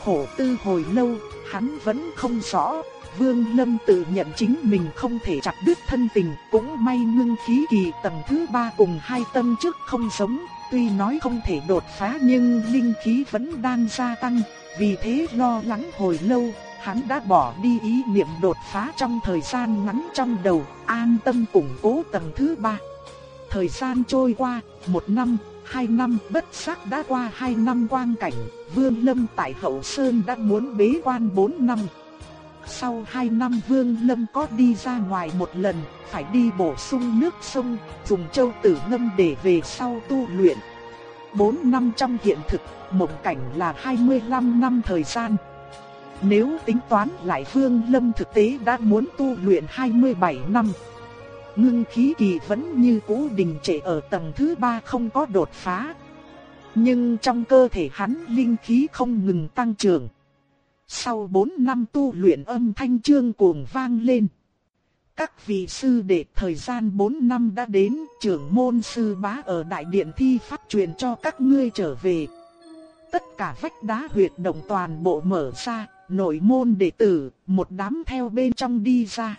Khổ tư hồi lâu, hắn vẫn không rõ, Vương Lâm tự nhận chính mình không thể chặt đứt thân tình, cũng may ngưng khí kỳ tầng thứ ba cùng hai tâm trước không sống, tuy nói không thể đột phá nhưng linh khí vẫn đang gia tăng, vì thế lo lắng hồi lâu, hắn đã bỏ đi ý niệm đột phá trong thời gian ngắn trong đầu, an tâm củng cố tầng thứ ba. Thời gian trôi qua, một năm, hai năm bất sắc đã qua hai năm quang cảnh, Vương Lâm tại Hậu Sơn đã muốn bế quan bốn năm. Sau hai năm Vương Lâm có đi ra ngoài một lần, phải đi bổ sung nước sông, dùng châu tử ngâm để về sau tu luyện. Bốn năm trong hiện thực, mộng cảnh là 25 năm thời gian. Nếu tính toán lại Vương Lâm thực tế đã muốn tu luyện 27 năm. Ngưng khí kỳ vẫn như cũ đình trệ ở tầng thứ ba không có đột phá. Nhưng trong cơ thể hắn linh khí không ngừng tăng trưởng. Sau 4 năm tu luyện âm thanh trương cuồng vang lên. Các vị sư đệ thời gian 4 năm đã đến, trưởng môn sư bá ở đại điện thi pháp truyền cho các ngươi trở về. Tất cả vách đá huyệt động toàn bộ mở ra, nội môn đệ tử, một đám theo bên trong đi ra.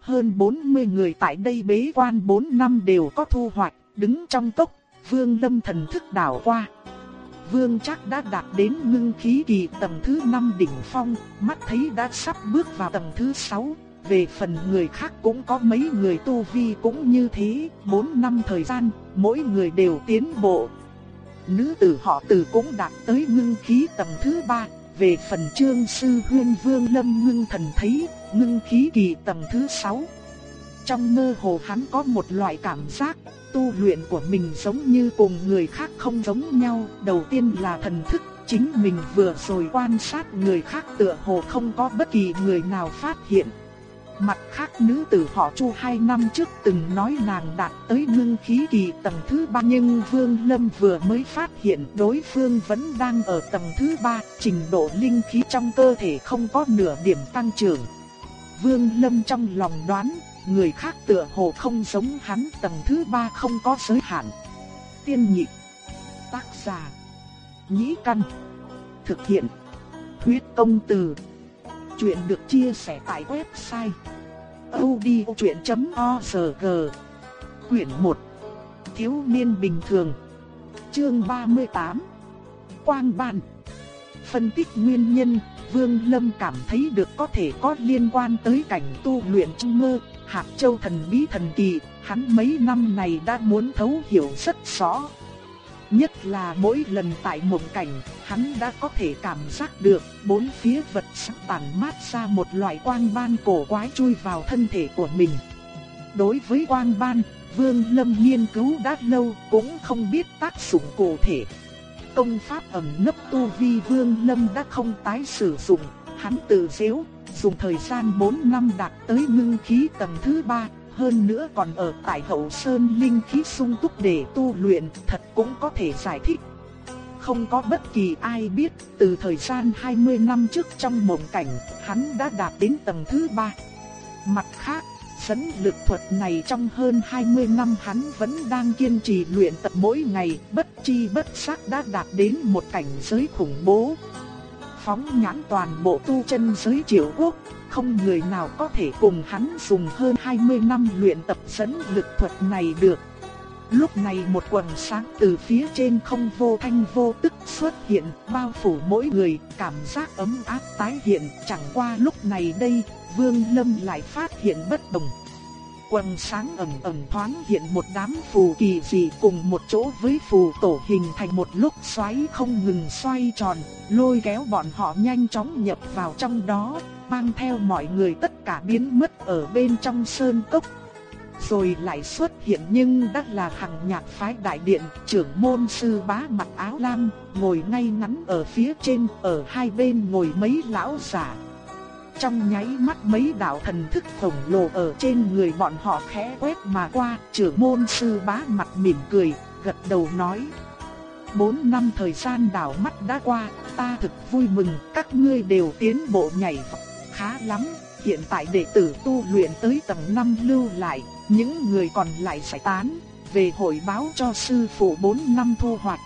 Hơn 40 người tại đây bế quan 4 năm đều có thu hoạch, đứng trong tốc, vương lâm thần thức đảo qua. Vương chắc đã đạt đến ngưng khí kỳ tầng thứ 5 đỉnh phong, mắt thấy đã sắp bước vào tầng thứ 6. Về phần người khác cũng có mấy người tu vi cũng như thế, 4 năm thời gian, mỗi người đều tiến bộ. Nữ tử họ tử cũng đạt tới ngưng khí tầng thứ 3, về phần trương sư huyên vương lâm ngưng thần thấy, ngưng khí kỳ tầng thứ 6. Trong mơ hồ hắn có một loại cảm giác, tu luyện của mình giống như cùng người khác không giống nhau. Đầu tiên là thần thức, chính mình vừa rồi quan sát người khác tựa hồ không có bất kỳ người nào phát hiện. Mặt khác nữ tử họ Chu hai năm trước từng nói nàng đạt tới ngưng khí kỳ tầng thứ ba nhưng Vương Lâm vừa mới phát hiện đối phương vẫn đang ở tầng thứ ba, trình độ linh khí trong cơ thể không có nửa điểm tăng trưởng. Vương Lâm trong lòng đoán, người khác tựa hồ không giống hắn tầng thứ ba không có giới hạn. Tiên nhị tác giả, nhĩ căn, thực hiện, huyết công từ. Chuyện được chia sẻ tại website odchuyện.org Quyển 1 Thiếu niên bình thường. Chương 38 Quang ban. Phân tích nguyên nhân, Vương Lâm cảm thấy được có thể có liên quan tới cảnh tu luyện trong mơ, Hạt châu thần bí thần kỳ. Hắn mấy năm này đã muốn thấu hiểu rất rõ. Nhất là mỗi lần tại mộng cảnh, hắn đã có thể cảm giác được bốn phía vật sắc tản mát ra một loại quang ban cổ quái chui vào thân thể của mình. Đối với quang ban, Vương Lâm nghiên cứu đã lâu cũng không biết tác dụng cụ thể. Công pháp ẩn nấp tu vi Vương Lâm đã không tái sử dụng, hắn tự giễu, dùng thời gian 4 năm đạt tới ngưng khí tầng thứ 3, hơn nữa còn ở tại hậu sơn linh khí sung túc để tu luyện, thật cũng có thể giải thích. Không có bất kỳ ai biết, từ thời gian 20 năm trước trong mộng cảnh, hắn đã đạt đến tầng thứ 3. Mặt khác, dẫn lực thuật này trong hơn 20 năm hắn vẫn đang kiên trì luyện tập mỗi ngày, bất chi bất giác đã đạt đến một cảnh giới khủng bố. Phóng nhãn toàn bộ tu chân giới triệu quốc, không người nào có thể cùng hắn dùng hơn 20 năm luyện tập dẫn lực thuật này được. Lúc này một quần sáng từ phía trên không vô thanh vô tức xuất hiện, bao phủ mỗi người, cảm giác ấm áp tái hiện, chẳng qua lúc này đây, Vương Lâm lại phát hiện bất đồng. quần sáng ẩn ẩn thoáng hiện một đám phù kỳ dị cùng một chỗ với phù tổ hình thành một lúc xoáy không ngừng xoay tròn, lôi kéo bọn họ nhanh chóng nhập vào trong đó, mang theo mọi người tất cả biến mất ở bên trong sơn cốc. Rồi lại xuất hiện nhưng đã là hàng nhạc phái đại điện, trưởng môn sư bá mặc áo lam, ngồi ngay ngắn ở phía trên, ở hai bên ngồi mấy lão giả. Trong nháy mắt mấy đạo thần thức khổng lồ ở trên người bọn họ khẽ quét mà qua, trưởng môn sư bá mặt mỉm cười, gật đầu nói. Bốn năm thời gian đảo mắt đã qua, ta thực vui mừng, các ngươi đều tiến bộ nhảy khá lắm. Hiện tại đệ tử tu luyện tới tầng 5 lưu lại, những người còn lại giải tán, về hội báo cho sư phụ 4 năm thu hoạch.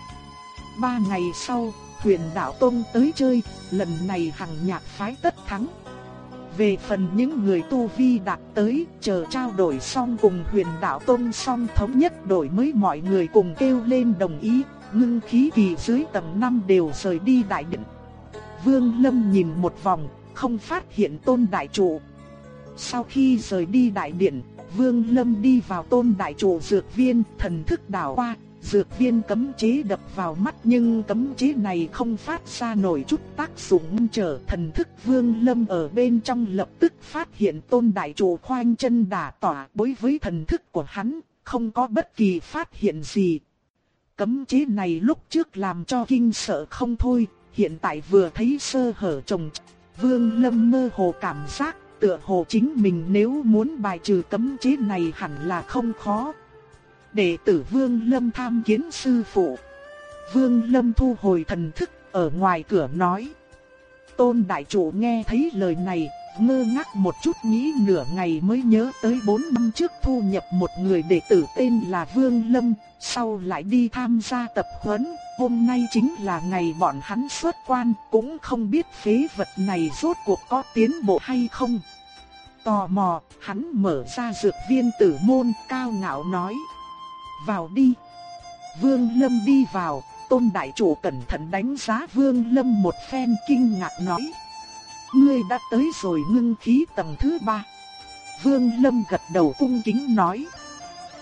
Ba ngày sau, huyền đạo tông tới chơi, lần này hằng nhạc phái tất thắng. Về phần những người tu vi đạt tới, chờ trao đổi xong cùng huyền đạo tông xong thống nhất đổi mới mọi người cùng kêu lên đồng ý, ngưng khí kỳ dưới tầng 5 đều rời đi đại định Vương Lâm nhìn một vòng, không phát hiện tôn đại trụ. Sau khi rời đi đại điện, Vương Lâm đi vào tôn đại trụ dược viên, thần thức đảo qua, dược viên cấm chế đập vào mắt nhưng cấm chế này không phát ra nổi chút tác dụng trở thần thức vương lâm ở bên trong lập tức phát hiện tôn đại chủ khoanh chân đả tỏa đối với thần thức của hắn, không có bất kỳ phát hiện gì. Cấm chế này lúc trước làm cho kinh sợ không thôi, hiện tại vừa thấy sơ hở trồng vương lâm mơ hồ cảm giác tựa hồ chính mình nếu muốn bài trừ cấm chế này hẳn là không khó. Đệ tử Vương Lâm tham kiến sư phụ. Vương Lâm thu hồi thần thức ở ngoài cửa nói. Tôn đại chủ nghe thấy lời này, ngơ ngác một chút nghĩ nửa ngày mới nhớ tới 4 năm trước thu nhập một người đệ tử tên là Vương Lâm, sau lại đi tham gia tập huấn, hôm nay chính là ngày bọn hắn xuất quan, cũng không biết phế vật này rốt cuộc có tiến bộ hay không. Tò mò, hắn mở ra dược viên tử môn cao ngạo nói vào đi. Vương Lâm đi vào, tôn đại chủ cẩn thận đánh giá Vương Lâm một phen kinh ngạc nói. Ngươi đã tới rồi ngưng khí tầng thứ ba. Vương Lâm gật đầu cung kính nói.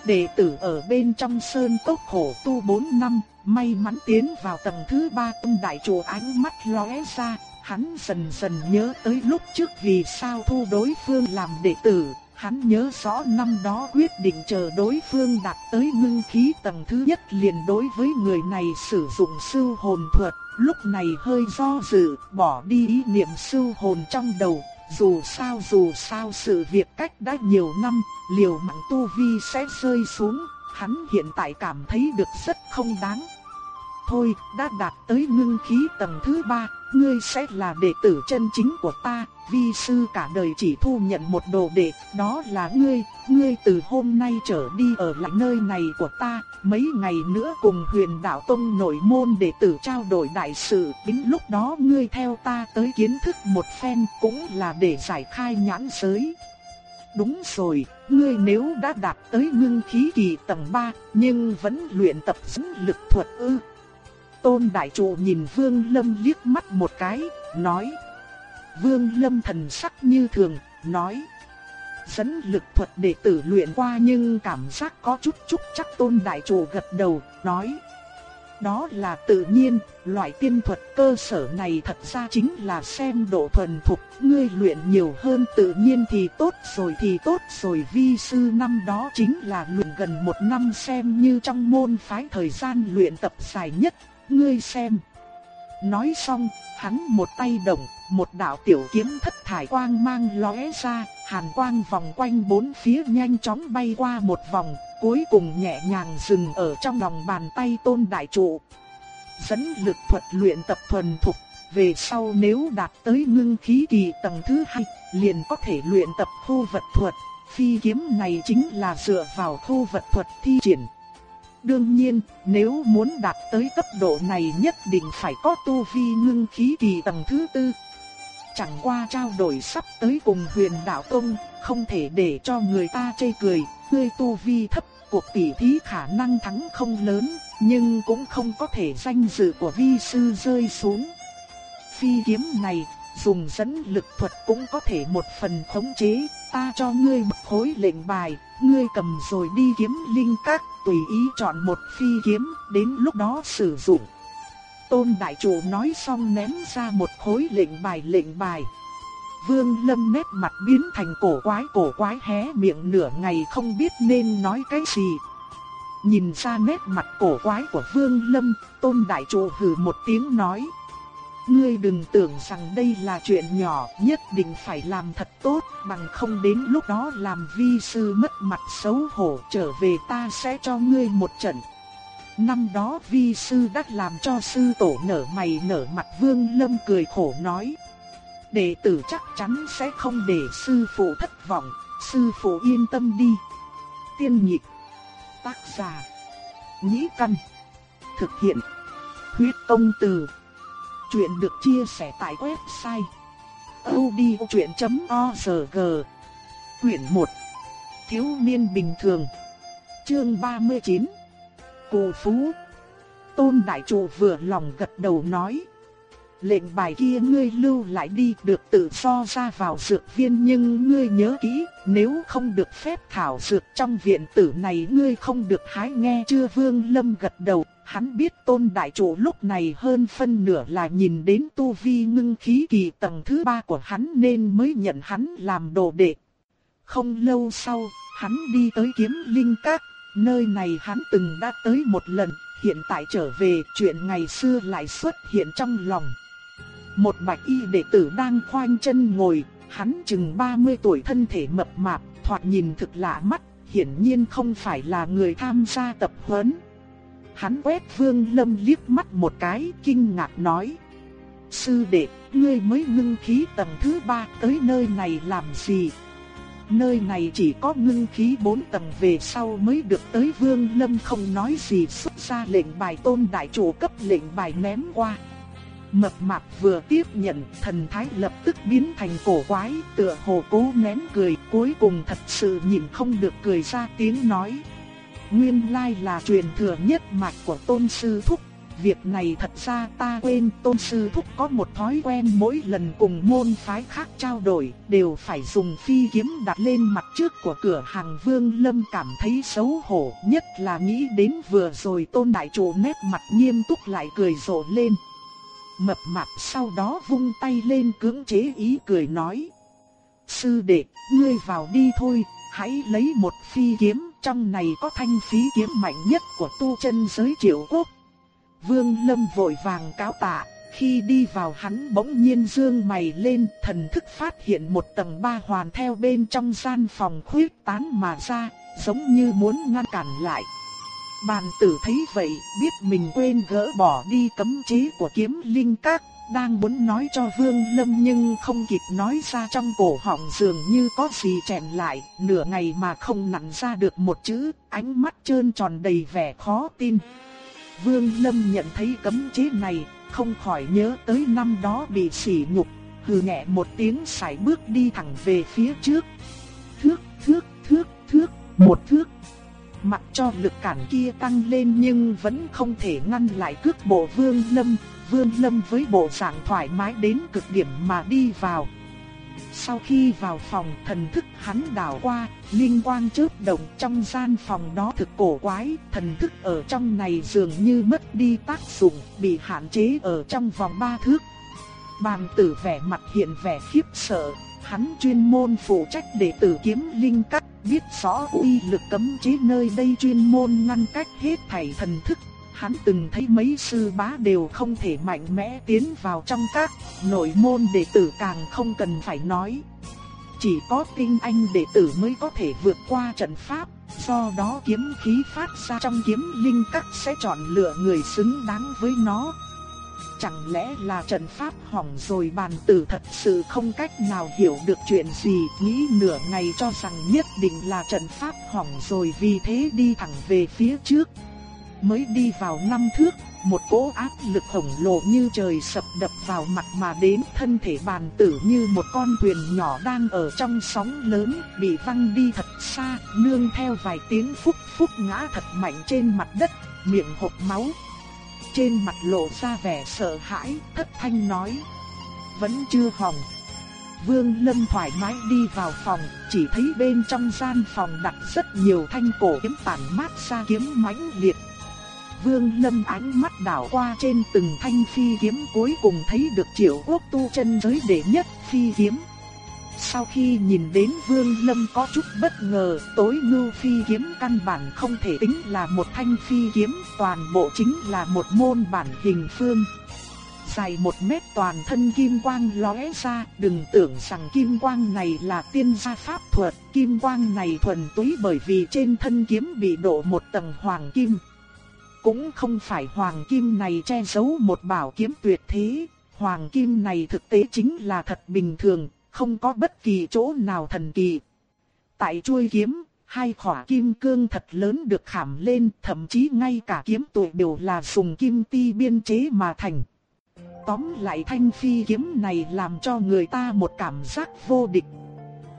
Đệ tử ở bên trong sơn tốc khổ tu 4 năm, may mắn tiến vào tầng thứ ba tông đại chùa ánh mắt lóe ra, hắn dần dần nhớ tới lúc trước vì sao thu đối phương làm đệ tử, Hắn nhớ rõ năm đó quyết định chờ đối phương đạt tới ngưng khí tầng thứ nhất liền đối với người này sử dụng sư hồn thuật, lúc này hơi do dự, bỏ đi ý niệm sư hồn trong đầu. Dù sao dù sao sự việc cách đã nhiều năm, liều mạng tu vi sẽ rơi xuống, hắn hiện tại cảm thấy được rất không đáng. Thôi, đã đạt tới ngưng khí tầng thứ ba, ngươi sẽ là đệ tử chân chính của ta, vi sư cả đời chỉ thu nhận một đồ đệ, đó là ngươi, ngươi từ hôm nay trở đi ở lại nơi này của ta, mấy ngày nữa cùng huyền đạo tông nội môn đệ tử trao đổi đại sự, đến lúc đó ngươi theo ta tới kiến thức một phen cũng là để giải khai nhãn giới. Đúng rồi, ngươi nếu đã đạt tới ngưng khí kỳ tầng 3, nhưng vẫn luyện tập dẫn lực thuật ư. Tôn Đại Trụ nhìn Vương Lâm liếc mắt một cái, nói. Vương Lâm thần sắc như thường, nói. Dẫn lực thuật đệ tử luyện qua nhưng cảm giác có chút chút chắc Tôn Đại chủ gật đầu, nói. Đó là tự nhiên, loại tiên thuật cơ sở này thật ra chính là xem độ thuần thục, ngươi luyện nhiều hơn tự nhiên thì tốt rồi thì tốt rồi vi sư năm đó chính là luyện gần một năm xem như trong môn phái thời gian luyện tập dài nhất, ngươi xem. Nói xong, hắn một tay động, một đạo tiểu kiếm thất thải quang mang lóe ra, hàn quang vòng quanh bốn phía nhanh chóng bay qua một vòng, cuối cùng nhẹ nhàng dừng ở trong lòng bàn tay tôn đại trụ. Dẫn lực thuật luyện tập thuần thục, về sau nếu đạt tới ngưng khí kỳ tầng thứ hai, liền có thể luyện tập khu vật thuật. Phi kiếm này chính là dựa vào khu vật thuật thi triển. Đương nhiên, nếu muốn đạt tới cấp độ này nhất định phải có tu vi ngưng khí kỳ tầng thứ tư. Chẳng qua trao đổi sắp tới cùng huyền đạo tông, không thể để cho người ta chê cười, ngươi tu vi thấp, cuộc tỷ thí khả năng thắng không lớn, nhưng cũng không có thể danh dự của vi sư rơi xuống. Phi kiếm này, dùng dẫn lực thuật cũng có thể một phần khống chế, ta cho ngươi một khối lệnh bài, ngươi cầm rồi đi kiếm linh các, tùy ý chọn một phi kiếm, đến lúc đó sử dụng. Tôn đại chủ nói xong ném ra một khối lệnh bài lệnh bài. Vương Lâm nét mặt biến thành cổ quái cổ quái hé miệng nửa ngày không biết nên nói cái gì. Nhìn ra nét mặt cổ quái của Vương Lâm, Tôn Đại Trụ hừ một tiếng nói. Ngươi đừng tưởng rằng đây là chuyện nhỏ, nhất định phải làm thật tốt, bằng không đến lúc đó làm vi sư mất mặt xấu hổ trở về ta sẽ cho ngươi một trận. Năm đó vi sư đã làm cho sư tổ nở mày nở mặt Vương Lâm cười khổ nói. Đệ tử chắc chắn sẽ không để sư phụ thất vọng, sư phụ yên tâm đi. Tiên nhịp, tác giả, nhĩ căn, thực hiện, huyết công từ. Chuyện được chia sẻ tại website odchuyện.org Quyển 1 Thiếu niên bình thường Chương 39 cù Phú. Tôn Đại chủ vừa lòng gật đầu nói. Lệnh bài kia ngươi lưu lại đi được tự do ra vào dược viên nhưng ngươi nhớ kỹ nếu không được phép thảo dược trong viện tử này ngươi không được hái nghe chưa? Vương Lâm gật đầu Hắn biết tôn đại chủ lúc này hơn phân nửa là nhìn đến tu vi ngưng khí kỳ tầng thứ ba của hắn nên mới nhận hắn làm đồ đệ. Không lâu sau, hắn đi tới kiếm linh các, nơi này hắn từng đã tới một lần, hiện tại trở về chuyện ngày xưa lại xuất hiện trong lòng. Một bạch y đệ tử đang khoanh chân ngồi, hắn chừng 30 tuổi thân thể mập mạp, thoạt nhìn thực lạ mắt, hiển nhiên không phải là người tham gia tập huấn. Hắn quét Vương Lâm liếc mắt một cái, kinh ngạc nói. Sư đệ, ngươi mới ngưng khí tầng thứ ba tới nơi này làm gì? Nơi này chỉ có ngưng khí bốn tầng về sau mới được tới Vương Lâm không nói gì xuất ra lệnh bài tôn đại chủ cấp lệnh bài ném qua. Mập mạp vừa tiếp nhận, thần thái lập tức biến thành cổ quái, tựa hồ cố nén cười, cuối cùng thật sự nhìn không được cười ra tiếng nói. Nguyên lai là truyền thừa nhất mạch của tôn sư thúc. Việc này thật ra ta quên tôn sư thúc có một thói quen mỗi lần cùng môn phái khác trao đổi đều phải dùng phi kiếm đặt lên mặt trước của cửa hàng vương lâm cảm thấy xấu hổ nhất là nghĩ đến vừa rồi tôn đại chủ nét mặt nghiêm túc lại cười rộ lên. Mập mạp sau đó vung tay lên cưỡng chế ý cười nói. Sư đệ, ngươi vào đi thôi, hãy lấy một phi kiếm trong này có thanh phí kiếm mạnh nhất của tu chân giới triệu quốc. Vương Lâm vội vàng cáo tạ, khi đi vào hắn bỗng nhiên dương mày lên, thần thức phát hiện một tầng ba hoàn theo bên trong gian phòng khuyết tán mà ra, giống như muốn ngăn cản lại. Bàn tử thấy vậy, biết mình quên gỡ bỏ đi cấm chế của kiếm linh các, đang muốn nói cho Vương Lâm nhưng không kịp nói ra trong cổ họng dường như có gì chèn lại, nửa ngày mà không nặn ra được một chữ, ánh mắt trơn tròn đầy vẻ khó tin. Vương Lâm nhận thấy cấm chế này, không khỏi nhớ tới năm đó bị sỉ nhục, hừ nhẹ một tiếng sải bước đi thẳng về phía trước. Thước, thước, thước, thước, một thước. Mặc cho lực cản kia tăng lên nhưng vẫn không thể ngăn lại cước bộ Vương Lâm, Vương Lâm với bộ dạng thoải mái đến cực điểm mà đi vào. Sau khi vào phòng thần thức hắn đảo qua, linh quang chớp động trong gian phòng đó thực cổ quái, thần thức ở trong này dường như mất đi tác dụng, bị hạn chế ở trong vòng ba thước. Bàn tử vẻ mặt hiện vẻ khiếp sợ, hắn chuyên môn phụ trách đệ tử kiếm linh cắt, biết rõ uy lực cấm chế nơi đây chuyên môn ngăn cách hết thảy thần thức hắn từng thấy mấy sư bá đều không thể mạnh mẽ tiến vào trong các nội môn đệ tử càng không cần phải nói. Chỉ có tinh anh đệ tử mới có thể vượt qua trận pháp, do đó kiếm khí phát ra trong kiếm linh các sẽ chọn lựa người xứng đáng với nó. Chẳng lẽ là trận pháp hỏng rồi bàn tử thật sự không cách nào hiểu được chuyện gì, nghĩ nửa ngày cho rằng nhất định là trận pháp hỏng rồi vì thế đi thẳng về phía trước mới đi vào năm thước, một cỗ áp lực khổng lồ như trời sập đập vào mặt mà đến thân thể bàn tử như một con thuyền nhỏ đang ở trong sóng lớn, bị văng đi thật xa, nương theo vài tiếng phúc phúc ngã thật mạnh trên mặt đất, miệng hộc máu. Trên mặt lộ ra vẻ sợ hãi, thất thanh nói. vẫn chưa hỏng. Vương Lâm thoải mái đi vào phòng, chỉ thấy bên trong gian phòng đặt rất nhiều thanh cổ kiếm tản mát ra kiếm mãnh liệt. Vương Lâm ánh mắt đảo qua trên từng thanh phi kiếm cuối cùng thấy được triệu quốc tu chân giới đệ nhất phi kiếm. Sau khi nhìn đến Vương Lâm có chút bất ngờ, tối ngưu phi kiếm căn bản không thể tính là một thanh phi kiếm, toàn bộ chính là một môn bản hình phương. Dài một mét toàn thân kim quang lóe ra, đừng tưởng rằng kim quang này là tiên gia pháp thuật, kim quang này thuần túy bởi vì trên thân kiếm bị đổ một tầng hoàng kim. Cũng không phải hoàng kim này che giấu một bảo kiếm tuyệt thế, hoàng kim này thực tế chính là thật bình thường, không có bất kỳ chỗ nào thần kỳ. Tại chuôi kiếm, hai khỏa kim cương thật lớn được khảm lên, thậm chí ngay cả kiếm tuổi đều là dùng kim ti biên chế mà thành. Tóm lại thanh phi kiếm này làm cho người ta một cảm giác vô địch.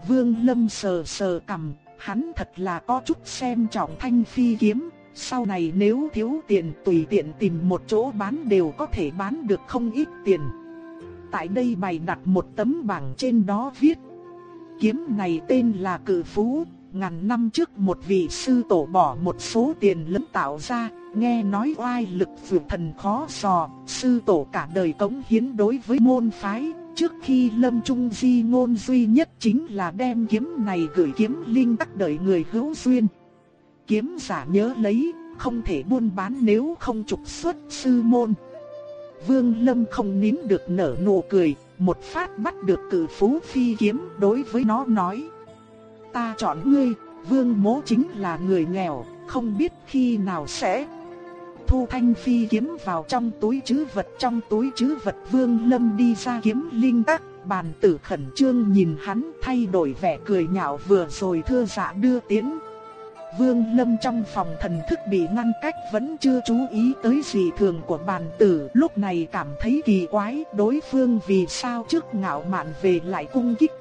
Vương Lâm sờ sờ cầm, hắn thật là có chút xem trọng thanh phi kiếm, sau này nếu thiếu tiền tùy tiện tìm một chỗ bán đều có thể bán được không ít tiền. Tại đây bày đặt một tấm bảng trên đó viết. Kiếm này tên là cử phú, ngàn năm trước một vị sư tổ bỏ một số tiền lớn tạo ra, nghe nói oai lực vượt thần khó sò sư tổ cả đời cống hiến đối với môn phái, trước khi lâm trung di ngôn duy nhất chính là đem kiếm này gửi kiếm linh tắc đời người hữu duyên. Kiếm giả nhớ lấy, không thể buôn bán nếu không trục xuất sư môn. Vương Lâm không nín được nở nụ cười, một phát bắt được cử phú phi kiếm đối với nó nói. Ta chọn ngươi, vương mố chính là người nghèo, không biết khi nào sẽ thu thanh phi kiếm vào trong túi chứ vật trong túi chứ vật vương lâm đi ra kiếm linh tắc, bàn tử khẩn trương nhìn hắn thay đổi vẻ cười nhạo vừa rồi thưa dạ đưa tiến Vương Lâm trong phòng thần thức bị ngăn cách vẫn chưa chú ý tới dị thường của bàn tử, lúc này cảm thấy kỳ quái, đối phương vì sao trước ngạo mạn về lại cung kích.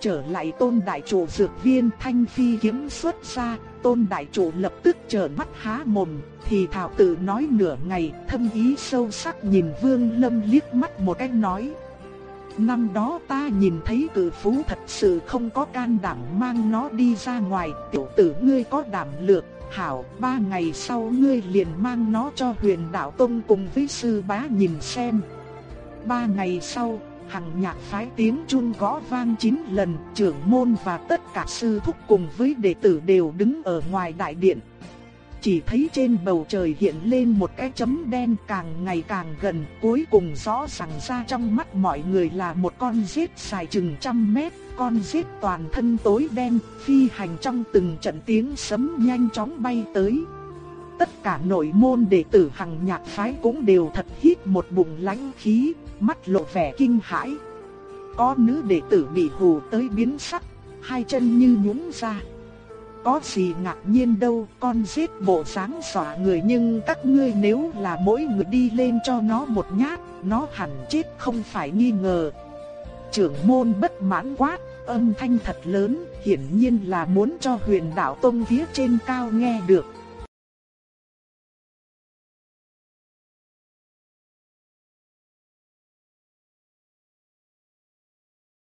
Trở lại tôn đại chủ dược viên thanh phi kiếm xuất ra, tôn đại chủ lập tức trợn mắt há mồm, thì thảo tử nói nửa ngày, thâm ý sâu sắc nhìn Vương Lâm liếc mắt một cái nói. Năm đó ta nhìn thấy cử phú thật sự không có can đảm mang nó đi ra ngoài, tiểu tử ngươi có đảm lược, hảo, ba ngày sau ngươi liền mang nó cho huyền đạo tông cùng với sư bá nhìn xem. Ba ngày sau, hằng nhạc phái tiếng chun gõ vang chín lần, trưởng môn và tất cả sư thúc cùng với đệ tử đều đứng ở ngoài đại điện chỉ thấy trên bầu trời hiện lên một cái chấm đen càng ngày càng gần, cuối cùng rõ ràng ra trong mắt mọi người là một con rết dài chừng trăm mét, con rết toàn thân tối đen, phi hành trong từng trận tiếng sấm nhanh chóng bay tới. Tất cả nội môn đệ tử hằng nhạc phái cũng đều thật hít một bụng lãnh khí, mắt lộ vẻ kinh hãi. Có nữ đệ tử bị hù tới biến sắc, hai chân như nhũn ra có gì ngạc nhiên đâu, con giết bộ dáng xỏa người nhưng các ngươi nếu là mỗi người đi lên cho nó một nhát, nó hẳn chết không phải nghi ngờ. Trưởng môn bất mãn quát, âm thanh thật lớn, hiển nhiên là muốn cho huyền đạo tông phía trên cao nghe được.